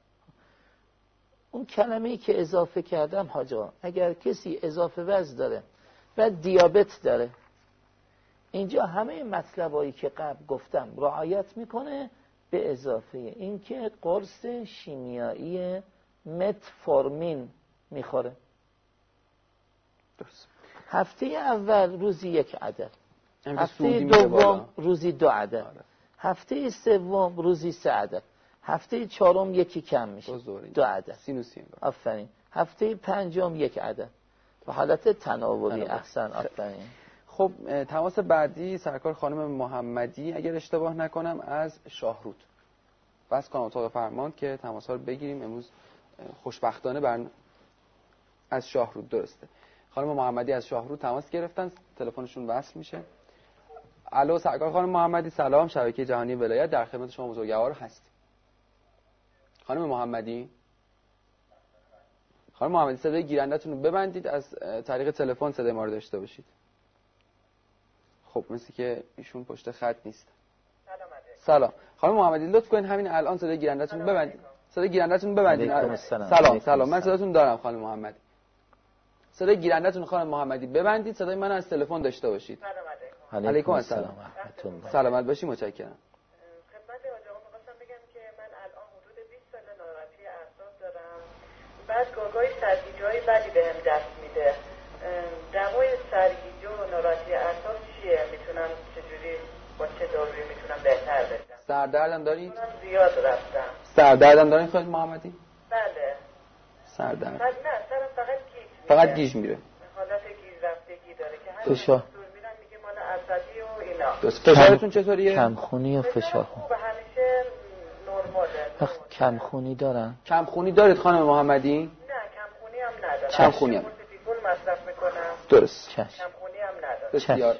اون کلمه ای که اضافه کردم حاجا اگر کسی اضافه وزن داره و دیابت داره اینجا همه مطلبایی که قبل گفتم رعایت می‌کنه به اضافه. اینکه قرص شیمیایی متفورمین می‌خوره. هفته اول روزی یک عدد. هفته دوم روزی دو عدد. آره. هفته سوم روزی سه عدد. هفته چهارم یکی کم میشه. دو عدد. آفرین. هفته پنجم یک عدد. به حالت تناوبی احسن. آفرین. خب تماس بعدی سرکار خانم محمدی اگر اشتباه نکنم از شاهرود. بس کنم اتاق فرمان که تماس ها رو بگیریم. امروز خوشبختانه بر از شاهرود. درسته. خانم محمدی از شاهرود تماس گرفتن. تلفنشون وصل میشه. الو سرکار خانم محمدی سلام. شبکه جهانی ولایت در خدمت شما بزرگوار هستیم. خانم محمدی؟ خانم محمدی صدای گیرندتون رو ببندید از طریق تلفن صدای ما رو داشته باشید. خب مثل که ایشون پشت خط نیست. سلام خانم محمدی لطف کنید همین الان صدای گیرندتون ببندید. صدای گیرندتون ببندید. سلام سلام. من صداتون دارم خانم محمدی. صدای گیرندتون خانم محمدی ببندید صدای من از تلفن داشته باشید. سلام علیکم. السلام. سلامت باشی متشکرم خدمت آقا می‌خواستم بگم که من الان حدود 20 سال ناراحتی اعصاب دارم بعد گاگای سرگیجه بدی بهم دست میده. دوای سرگیجه و ناراحتی اعصاب چیه؟ می‌تونم چجوری با چه دارویی می‌تونم بهتر بشم سردردم دارید زیاد رفتم. سردردم دارید خانم محمدی؟ بله. سردرد. نه سرم فقط گیج فقط گیج میره حالت گیج رفتگی داره که همین فشار میرن میگه مال عصبی و اینا. فشارتون چطوریه؟ کمخونی و فشار. خوبه همیشه نرماله کمخونی دارن. کمخونی دارید خانم محمدی؟ نه کمخونی هم ندارم. کمخونی هم. مصرف می‌کنم. درست. کمخونی هم ندارم. بسیار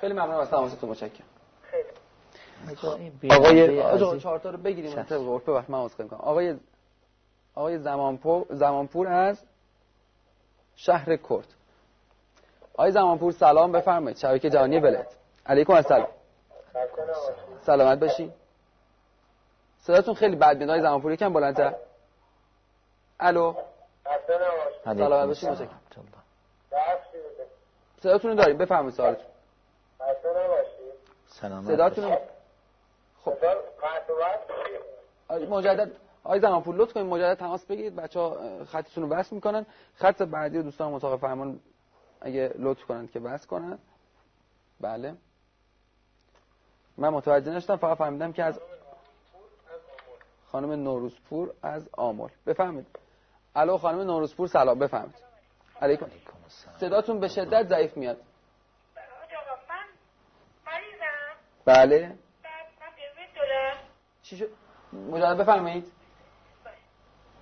خیلی ممنون از تماستون متشکرم. خیلی. آقای آقا چهار تا رو بگیریم طبق عرف. وقت من عذر می‌کنم آقای آقای زمانپور زمانپور از شهر کرد. آقای زمانپور سلام بفرمایید. شبکه جهانی بلد علیکم السلام. سلامت باشین صداتون خیلی بد میاد. آقای زمانپور یکم بلندتر. الو؟ سلامت باشین متشکرم. صداتون رو داریم. بفرمایید سوالتون. سلامت صداتون خب. مجدد آقای زمانپور لطف کنید مجدد تماس بگیرید. بچه‌ها خطتون رو بس می‌کنن. خط بعدی رو دوستان اتاق فرمان اگه لطف کنند که بس کنن. بله. من متوجه نشدم. فقط فهمیدم که از خانم نوروزپور از آمل. بفهمید الو خانم نوروزپور سلام. بفهمید علیکم. صداتون به شدت ضعیف میاد. بله. چی شد؟ مجدد بفرمایید.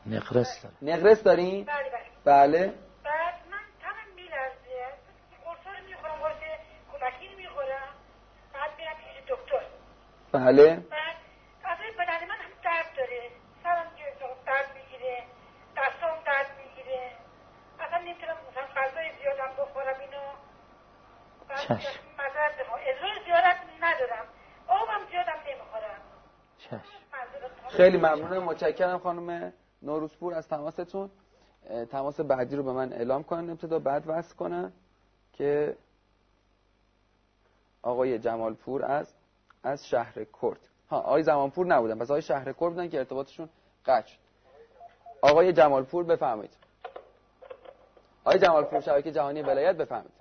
نقرس داره نقرس دارین بله بله. بله. بعد من تنم میلرزه. قرصا رو می‌خورم قرص کمکی می‌خورم. بعد میرم پیش دکتر. بله بعد اصلا بدن من هم درد داره سرم درد می‌گیره دستام درد می‌گیره اصلا نمی‌تونم مثلا غذای زیادم بخورم اینو بعد چشم. مذارت بخوام ادرار زیادت ندارم آبم زیادم چشم. می‌خوام. خیلی ممنونم. متشکرم خانم نوروزپور از تماستون. تماس بعدی رو به من اعلام کنن ابتدا بعد وصل کنن که آقای جمالپور از از شهر کرد. ها آقای زمانپور نبودن. پس آقای شهر کرد بودن که ارتباطشون قطع شد. آقای جمالپور بفرمایید. آقای جمالپور شبکه جهانی ولایت بفرمایید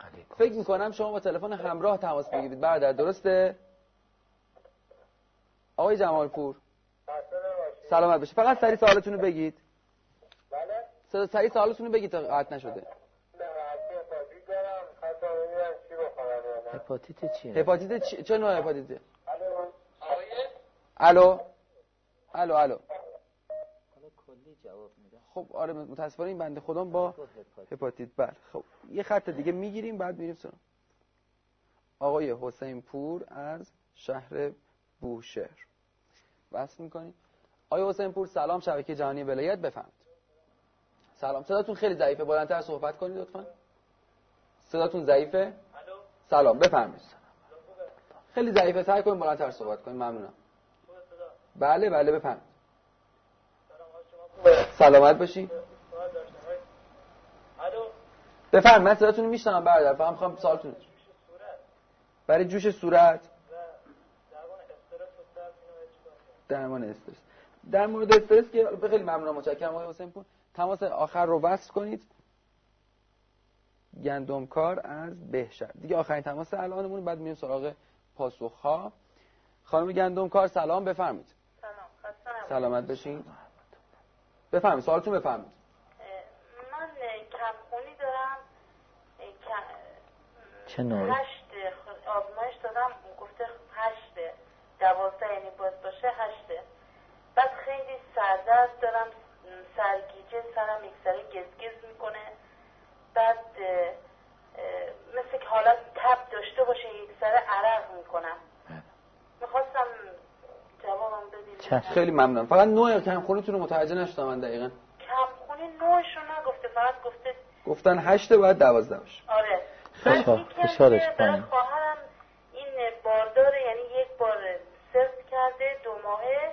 علیکم فکر می‌کنم شما با تلفن همراه تماس بگیرید. برادر درسته؟ آقای جمالپور. سلامت بشه فقط سری سوالتون رو بگید. بله. سری سوالتون رو بگید تا قطع نشده. هپاتیت چیه؟ هپاتیت چ- چه نوع هپاتیته؟ الو. الو. الو حالا کلی جواب خب آره متاسفانه این بنده خودم با هپاتیت بله. خب یه خط دیگه می‌گیریم بعد میریم سراغ. آقای حسین پور از شهر بوشهر. وصل می‌کنیم. آقای حسین پور سلام شبکه جهانی ولایت بفهمید سلام صداتون خیلی ضعیفه. بلندتر صحبت کنید لطفا. صداتون ضعیفه؟ سلام بفرمایید. خیلی ضعیفه سعی کنید بلندتر صحبت کنید. ممنونم. بله بله بفرمایید. سلامت باشید بفرمایید من صداتون رو میشنم برادر. فقط می‌خوام سوالتون برای جوش صورت؟ درمان استرس در مورد استرس که خیلی ممنونم متشکرم آقای حسین پور. تماس آخر رو وصل کنید. گندمکار از بهشهر دیگه آخرین تماس الانمون. بعد میریم سراغ پاسخها. خانم گندمکار سلام. بفرمایید. سلام. خسته نباشید. سلامت بشین بفرمایید سوالتون بفرمایید اه، من کمخونی دارم چه نوعی؟ هشت آزمایش دادم گفته هشته دوازده یعنی باز باشه هشته بعد خیلی سردرد دارم سرگیجه سرم یک سره گزگز می‌کنه. بعد مثل که حالت تب داشته باشه یک سره عرق می‌کنم. می‌خواستم چشم. خیلی ممنونم فقط نوع کمخونیتون رو متوجه نشدم من دقیقا. کمخونی نوعشو نگفته فقط گفته گفتن هشته باید دوازده باشه. آره. که برای پایین. خواهرم این بارداره یعنی یک بار سرد کرده دو ماهه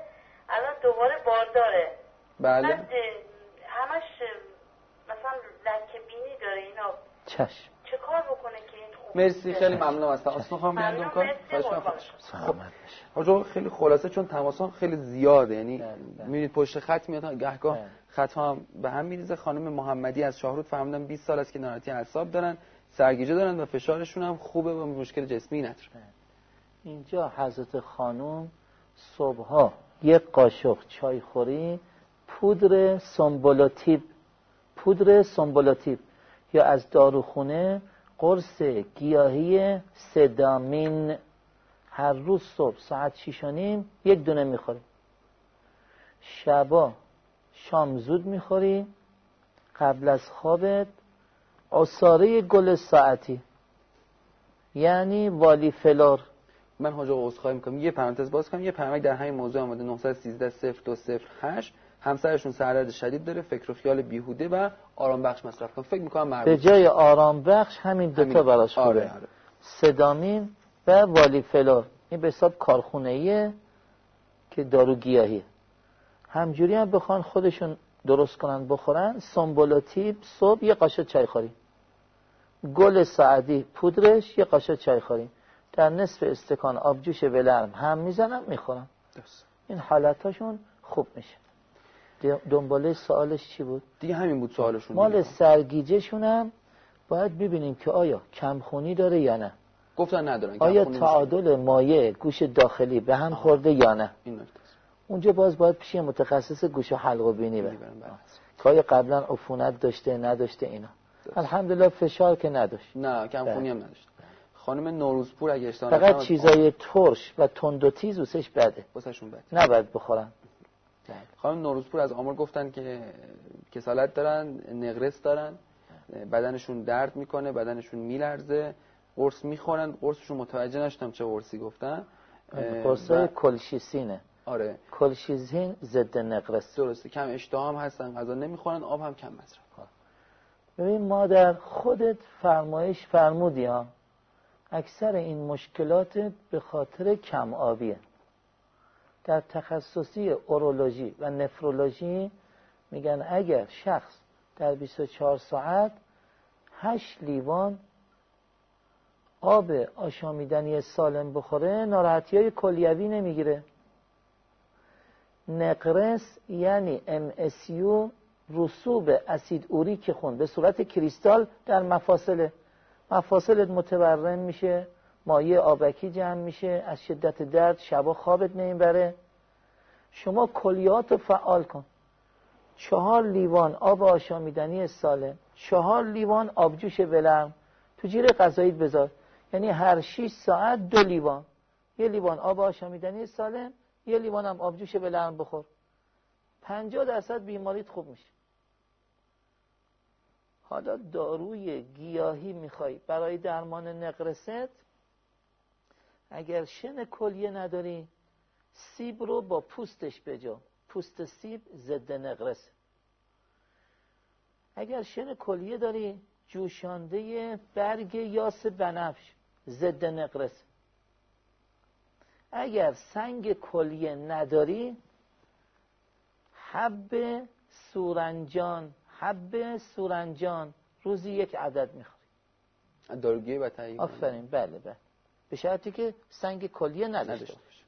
الان دوباره بارداره. بله. همش مثلا لکه بینی داره اینا. چشم چه کار بکنه که این خوب مرسی؟ خیلی ممنونم از تماستون خانم گندم کار خواهش آجا خیلی خلاصه چون تماسان خیلی زیاده. یعنی. می‌بینید پشت خط میاد گهگاه بله. خط ها هم به هم میریزه. خانم محمدی از شاهرود فهمیدم 20 سال است که ناراحتی اعصاب دارن. سرگیجه دارن و فشارشون هم خوبه و مشکل جسمی نداره. اینجا حضرت خانوم صبحها یک قاشق چای خوری پودر سنبولاتیب پودر سنبولاتیب یا از داروخونه قرص گیاهی سدامین هر روز صبح ساعت شیش و نیم یک دونه می‌خوری شبا شام زود می‌خوری قبل از خوابت آثاره گل ساعتی. یعنی والی فلور. من حاج آقا عذرخواهی می‌کنم. یه پرانتز باز کنم. یه پیامک در همین موضوع آمده. 913 0208 همسرشون سردرد شدید داره فکر و خیال بیهوده و آرام بخش مصرف کن. فکر می‌کنم به مربوط جای آرام بخش همین دوتا همین. براش آره آره. سدامین و والی فلور این به حساب کارخونه که دارو گیاهیه. همینجوری هم بخوان خودشون درست کنن بخورن سنبل‌الطیب صبح یه قاشق چای خوری گل سعدی پودرش یه قاشق چای خوری در نصف استکان آبجوش ولرم. هم می‌زنم می‌خورم این حالتاشون خوب میشه. دنباله سوالش چی بود؟ دیگه همین بود سوالشون مال سرگیجهشون هم باید ببینیم که آیا کمخونی داره یا نه. گفتن ندارن آیا تعادل مایع گوش داخلی به هم خورده یا نه؟ این اونجا باز باید پیش متخصص گوش و حلق و بینی برن که آیا قبلا عفونت داشته نداشته اینا؟ الحمدلله فشار که نداشت. نه کمخونی هم نداشت. خانم نوروزپور اگه اشتباه فقط چیزای ترش و تند و تیز وسش بده. واسهشون بده. نباید بخورن. خانم نوروزپور از آمار گفتن که کسالت دارن نقرس دارن بدنشون درد می‌کنه بدنشون میلرزه قرص می‌خورن. قرصشون متوجه نشدم چه قرصی گفتن. قرص و... کلشیسینه. آره. کلشیزین ضد نقرس. درسته. کم اشتها هم هستن غذا نمی‌خورن آب هم کم مصرف. ببین مادر خودت فرمایش فرمودی ها. اکثر این مشکلات به خاطر کم آبیه. در تخصصی اورولوژی و نفرولوژی میگن اگر شخص در 24 ساعت 8 لیوان آب آشامیدنی سالم بخوره ناراحتی های کلیوی نمی‌گیره. نقرس یعنی MSU رسوب اسید اوریک خون. به صورت کریستال در مفاصله. مفاصلت متورم میشه. مایه آبکی جمع میشه از شدت درد شبا خوابت نمی‌بره. شما کلیات رو فعال کن. چهار لیوان آب آشامیدنی سالم چهار لیوان آبجوش ولرم تو جیر غذاییت بذار. یعنی هر 6 ساعت دو لیوان. یه لیوان آب آشامیدنی سالم یه لیوان هم آبجوش ولرم بخور. 50 درصد بیماریت خوب میشه. حالا داروی گیاهی می‌خوای. برای درمان نقرست اگر شن کلیه نداری سیب رو با پوستش بجا پوست سیب ضد نقرس. اگر شن کلیه داری جوشانده برگ یاس بنفش ضد نقرس. اگر سنگ کلیه نداری حب سورنجان حب سورنجان روزی یک عدد می‌خوری. داروگی و آفرین. بله بله. به شرطی که سنگ کلیه نداشته باشه.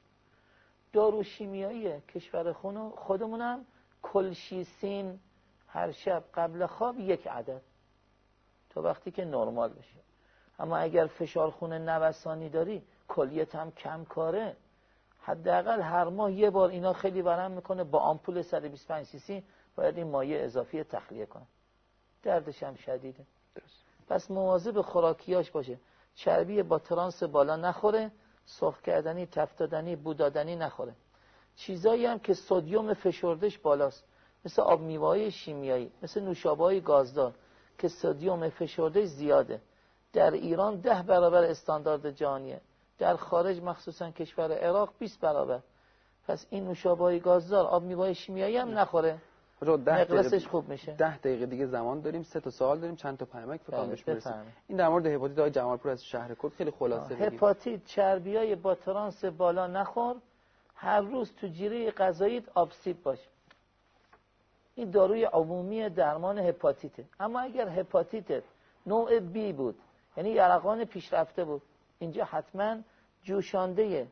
دارو شیمیایی کشور خونو خودمونم کلشیسین هر شب قبل خواب یک عدد. تا وقتی که نرمال بشه. اما اگر فشار خون نوسانی داری کلیت هم کم کاره. حداقل هر ماه یه بار اینا خیلی ورم می‌کنه با آمپول 125 سی سی باید این مایه اضافی تخلیه کنه. دردش هم شدیده. پس مواظب خوراکیاش باشه. چربی با ترانس بالا نخوره سرخ کردنی تفتادنی بودادنی نخوره. چیزایی هم که سودیوم فشردش بالاست. مثل آب میوه شیمیایی مثل نوشابه گازدار که سودیوم فشردش زیاده. در ایران ده برابر استاندارد جهانیه. در خارج مخصوصا کشور عراق 20 برابر. پس این نوشابه گازدار آب میوه شیمیایی هم نخوره. ده خوب میشه. ده دقیقه دیگه زمان داریم سه تا سوال داریم چند تا پیامک فکر کنم بله، این در مورد هپاتیت های جمالپور از شهر کرد خیلی خلاصه بگیم. هپاتیت چربیای با ترانس بالا نخور. هر روز تو جیره غذاییت آبسیب باش. این داروی عمومی درمان هپاتیته. اما اگر هپاتیت نوع بی بود یعنی یرقان پیشرفته بود اینجا حتما جوشانده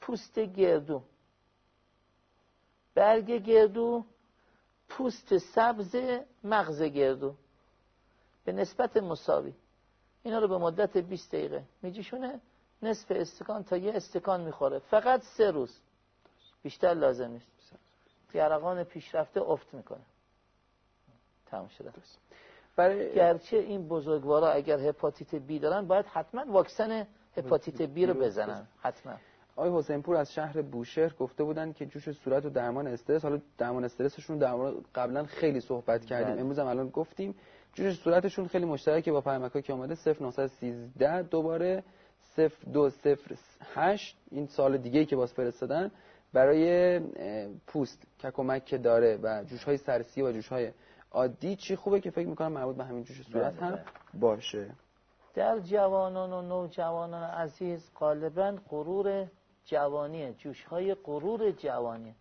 پوست گردو. برگ گردو پوست سبز مغز گردو. به نسبت مساوی. اینا رو به مدت 20 دقیقه. میجیشونه نصف استکان تا یه استکان می‌خوره. فقط سه روز. بیشتر لازم نیست. یرقان پیشرفته افت می‌کنه. تمام شده. برای گرچه این بزرگوارا اگر هپاتیت بی دارن باید حتما واکسن هپاتیت بی رو بزنن. حتما. آقای حسین پور از شهر بوشهر گفته بودن که جوش صورت و درمان استرس حالا درمان استرسشون در مورد قبلا خیلی صحبت کردیم بله. امروز هم الان گفتیم جوش صورتشون خیلی مشترکه با پیامک که اومده 0913 دوباره 0208 این سال دیگه که باز فرستادن برای پوست ککمک که داره و جوش های سرسی و جوش های عادی چی خوبه که فکر می‌کنم مربوط به همین جوش صورت بله، هم بله. باشه در جوانان و نوجوانان عزیز غالبا غرور جوانی جوش های غرور جوانی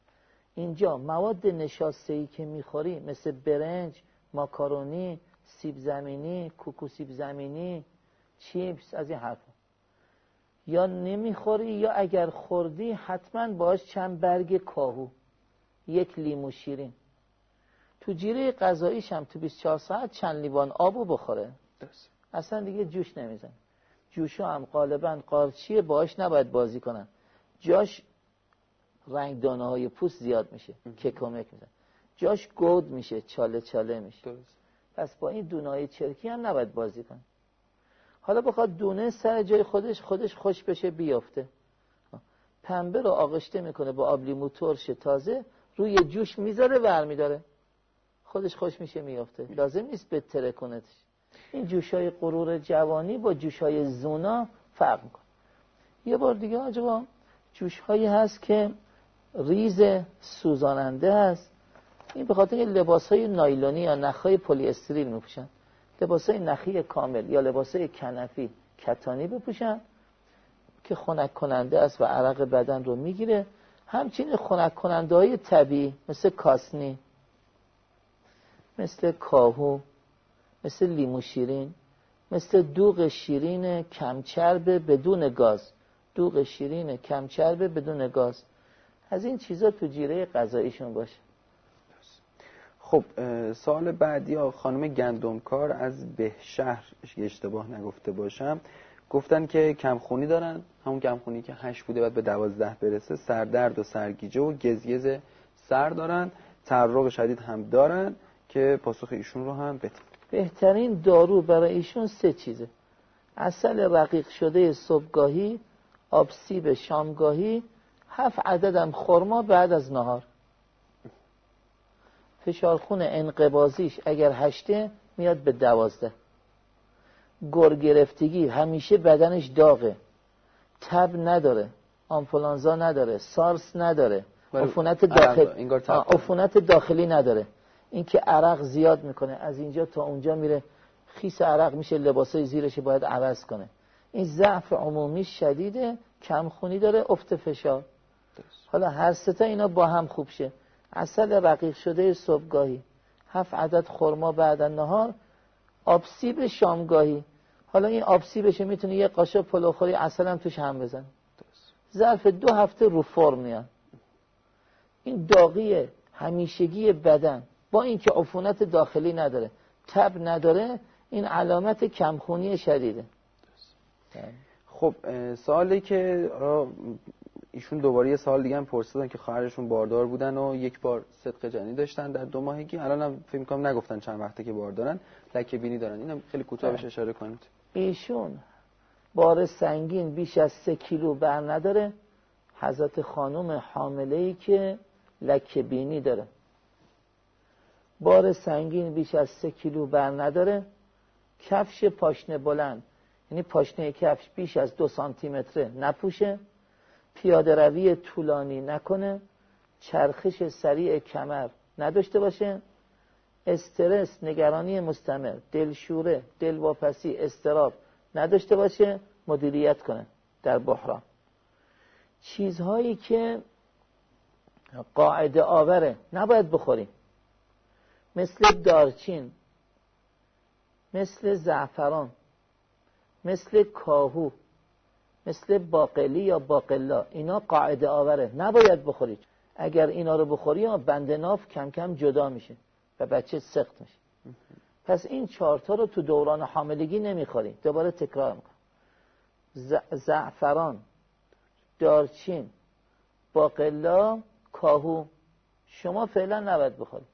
اینجا مواد نشاسته ای که می‌خوری مثل برنج ماکارونی سیب زمینی کوکو سیب زمینی چیپس از این حرفا. یا نمی‌خوری یا اگر خوردی حتما باش چند برگ کاهو یک لیمو شیرین. تو جیره غذاییش هم تو 24 ساعت چند لیوان آبو بخوره. اصلا دیگه جوش نمیزن جوشو هم غالبا قارچیه باش نباید بازی کنن. جاش رنگ دانه های پوست زیاد میشه که کمک میزن جاش گود میشه چاله چاله میشه. پس با این دونه های چرکی هم نباید بازی کن حالا بخواد دونه سر جای خودش خودش خوش بشه بیافته. پنبه رو آغشته می‌کنه با آب لیمو ترش تازه روی جوش می‌ذاره ور میداره خودش خوش میشه میافته. لازم نیست به ترکونتش. این جوشای غرور جوانی با جوشای زونا فرق می‌کنه. یه بار دیگه آجبا جوش هایی هست که ریز سوزاننده هست. این به خاطر لباس های نایلونی یا نخ های پلی استریل میپوشن. لباس های نخی کامل یا لباس های کنفی کتانی بپوشن که خنک کننده است و عرق بدن رو می‌گیره. همچنین خنک کننده های طبیعی مثل کاسنی مثل کاهو مثل لیمو شیرین مثل دوغ شیرین کمچرب بدون گاز. دوغ شیرین کمچرب بدون گاز. از این چیزا تو جیره غذاییشون باشه. خب سال بعدی خانم گندمکار از به شهر اشتباه نگفته باشم. گفتن که کمخونی دارن همون کمخونی که هشت بوده بعد به دوازده برسه سردرد و سرگیجه و گزگز سر دارن ترق شدید هم دارن که پاسخ ایشون رو هم بدیم بهترین دارو برای ایشون سه چیزه. اصل رقیق شده صبحگاهی آب سیب شامگاهی هفت عددم خرما بعد از نهار. فشارخون انقبازیش اگر هشته میاد به دوازده. گر گرفتگی همیشه بدنش داغه. تب نداره آنفولانزا نداره سارس نداره عفونت داخل عفونت داخلی نداره. اینکه عرق زیاد می‌کنه از اینجا تا اونجا میره. خیس عرق میشه لباسای زیرش باید عوض کنه. این ضعف عمومی شدیده کم خونی داره افت فشار. حالا هر ستا اینا با هم خوب شه. اصل رقیق شده صبحگاهی. هفت عدد خرما بعد نهار آبسیب شامگاهی. حالا این آبسیبشه می‌تونه یه قاشق پلوخوری اصل هم توش هم بزن. ظرف دو هفته رو فرم میان این داغی همیشگی بدن با اینکه عفونت داخلی نداره تب نداره این علامت کمخونی شدیده. خب سالی که ایشون دوباره یه سال دیگه هم پرسیدن که خواهرشون باردار بودن و یک بار صدق جنی داشتن در دو ماهگی. الان هم فکر کنم نگفتن چند وقته که باردارن. لکه بینی دارن. اینم خیلی کوتاه بهش اشاره کنید. ایشون بار سنگین بیش از سه کیلو بر نداره. حضرت خانم حامله ای که لکه بینی داره. بار سنگین بیش از سه کیلو بر نداره. کفش پاشنه بلند یعنی پاشنه کفش بیش از دو سانتی متره نپوشه پیاده روی طولانی نکنه چرخش سریع کمر نداشته باشه استرس نگرانی مستمر دلشوره دلواپسی استراب نداشته باشه مدیریت کنه در بحران. چیزهایی که قاعده آوره نباید بخوریم. مثل دارچین مثل زعفران مثل کاهو مثل باقلی یا باقلا اینا قاعده آوره. نباید بخورید اگر اینا رو بخوری بند ناف کم کم جدا میشه و بچه سخت میشه. پس این چهارتا رو تو دوران حاملگی نمی‌خوری. دوباره تکرار میکن زعفران دارچین باقلا کاهو شما فعلا نباید بخورید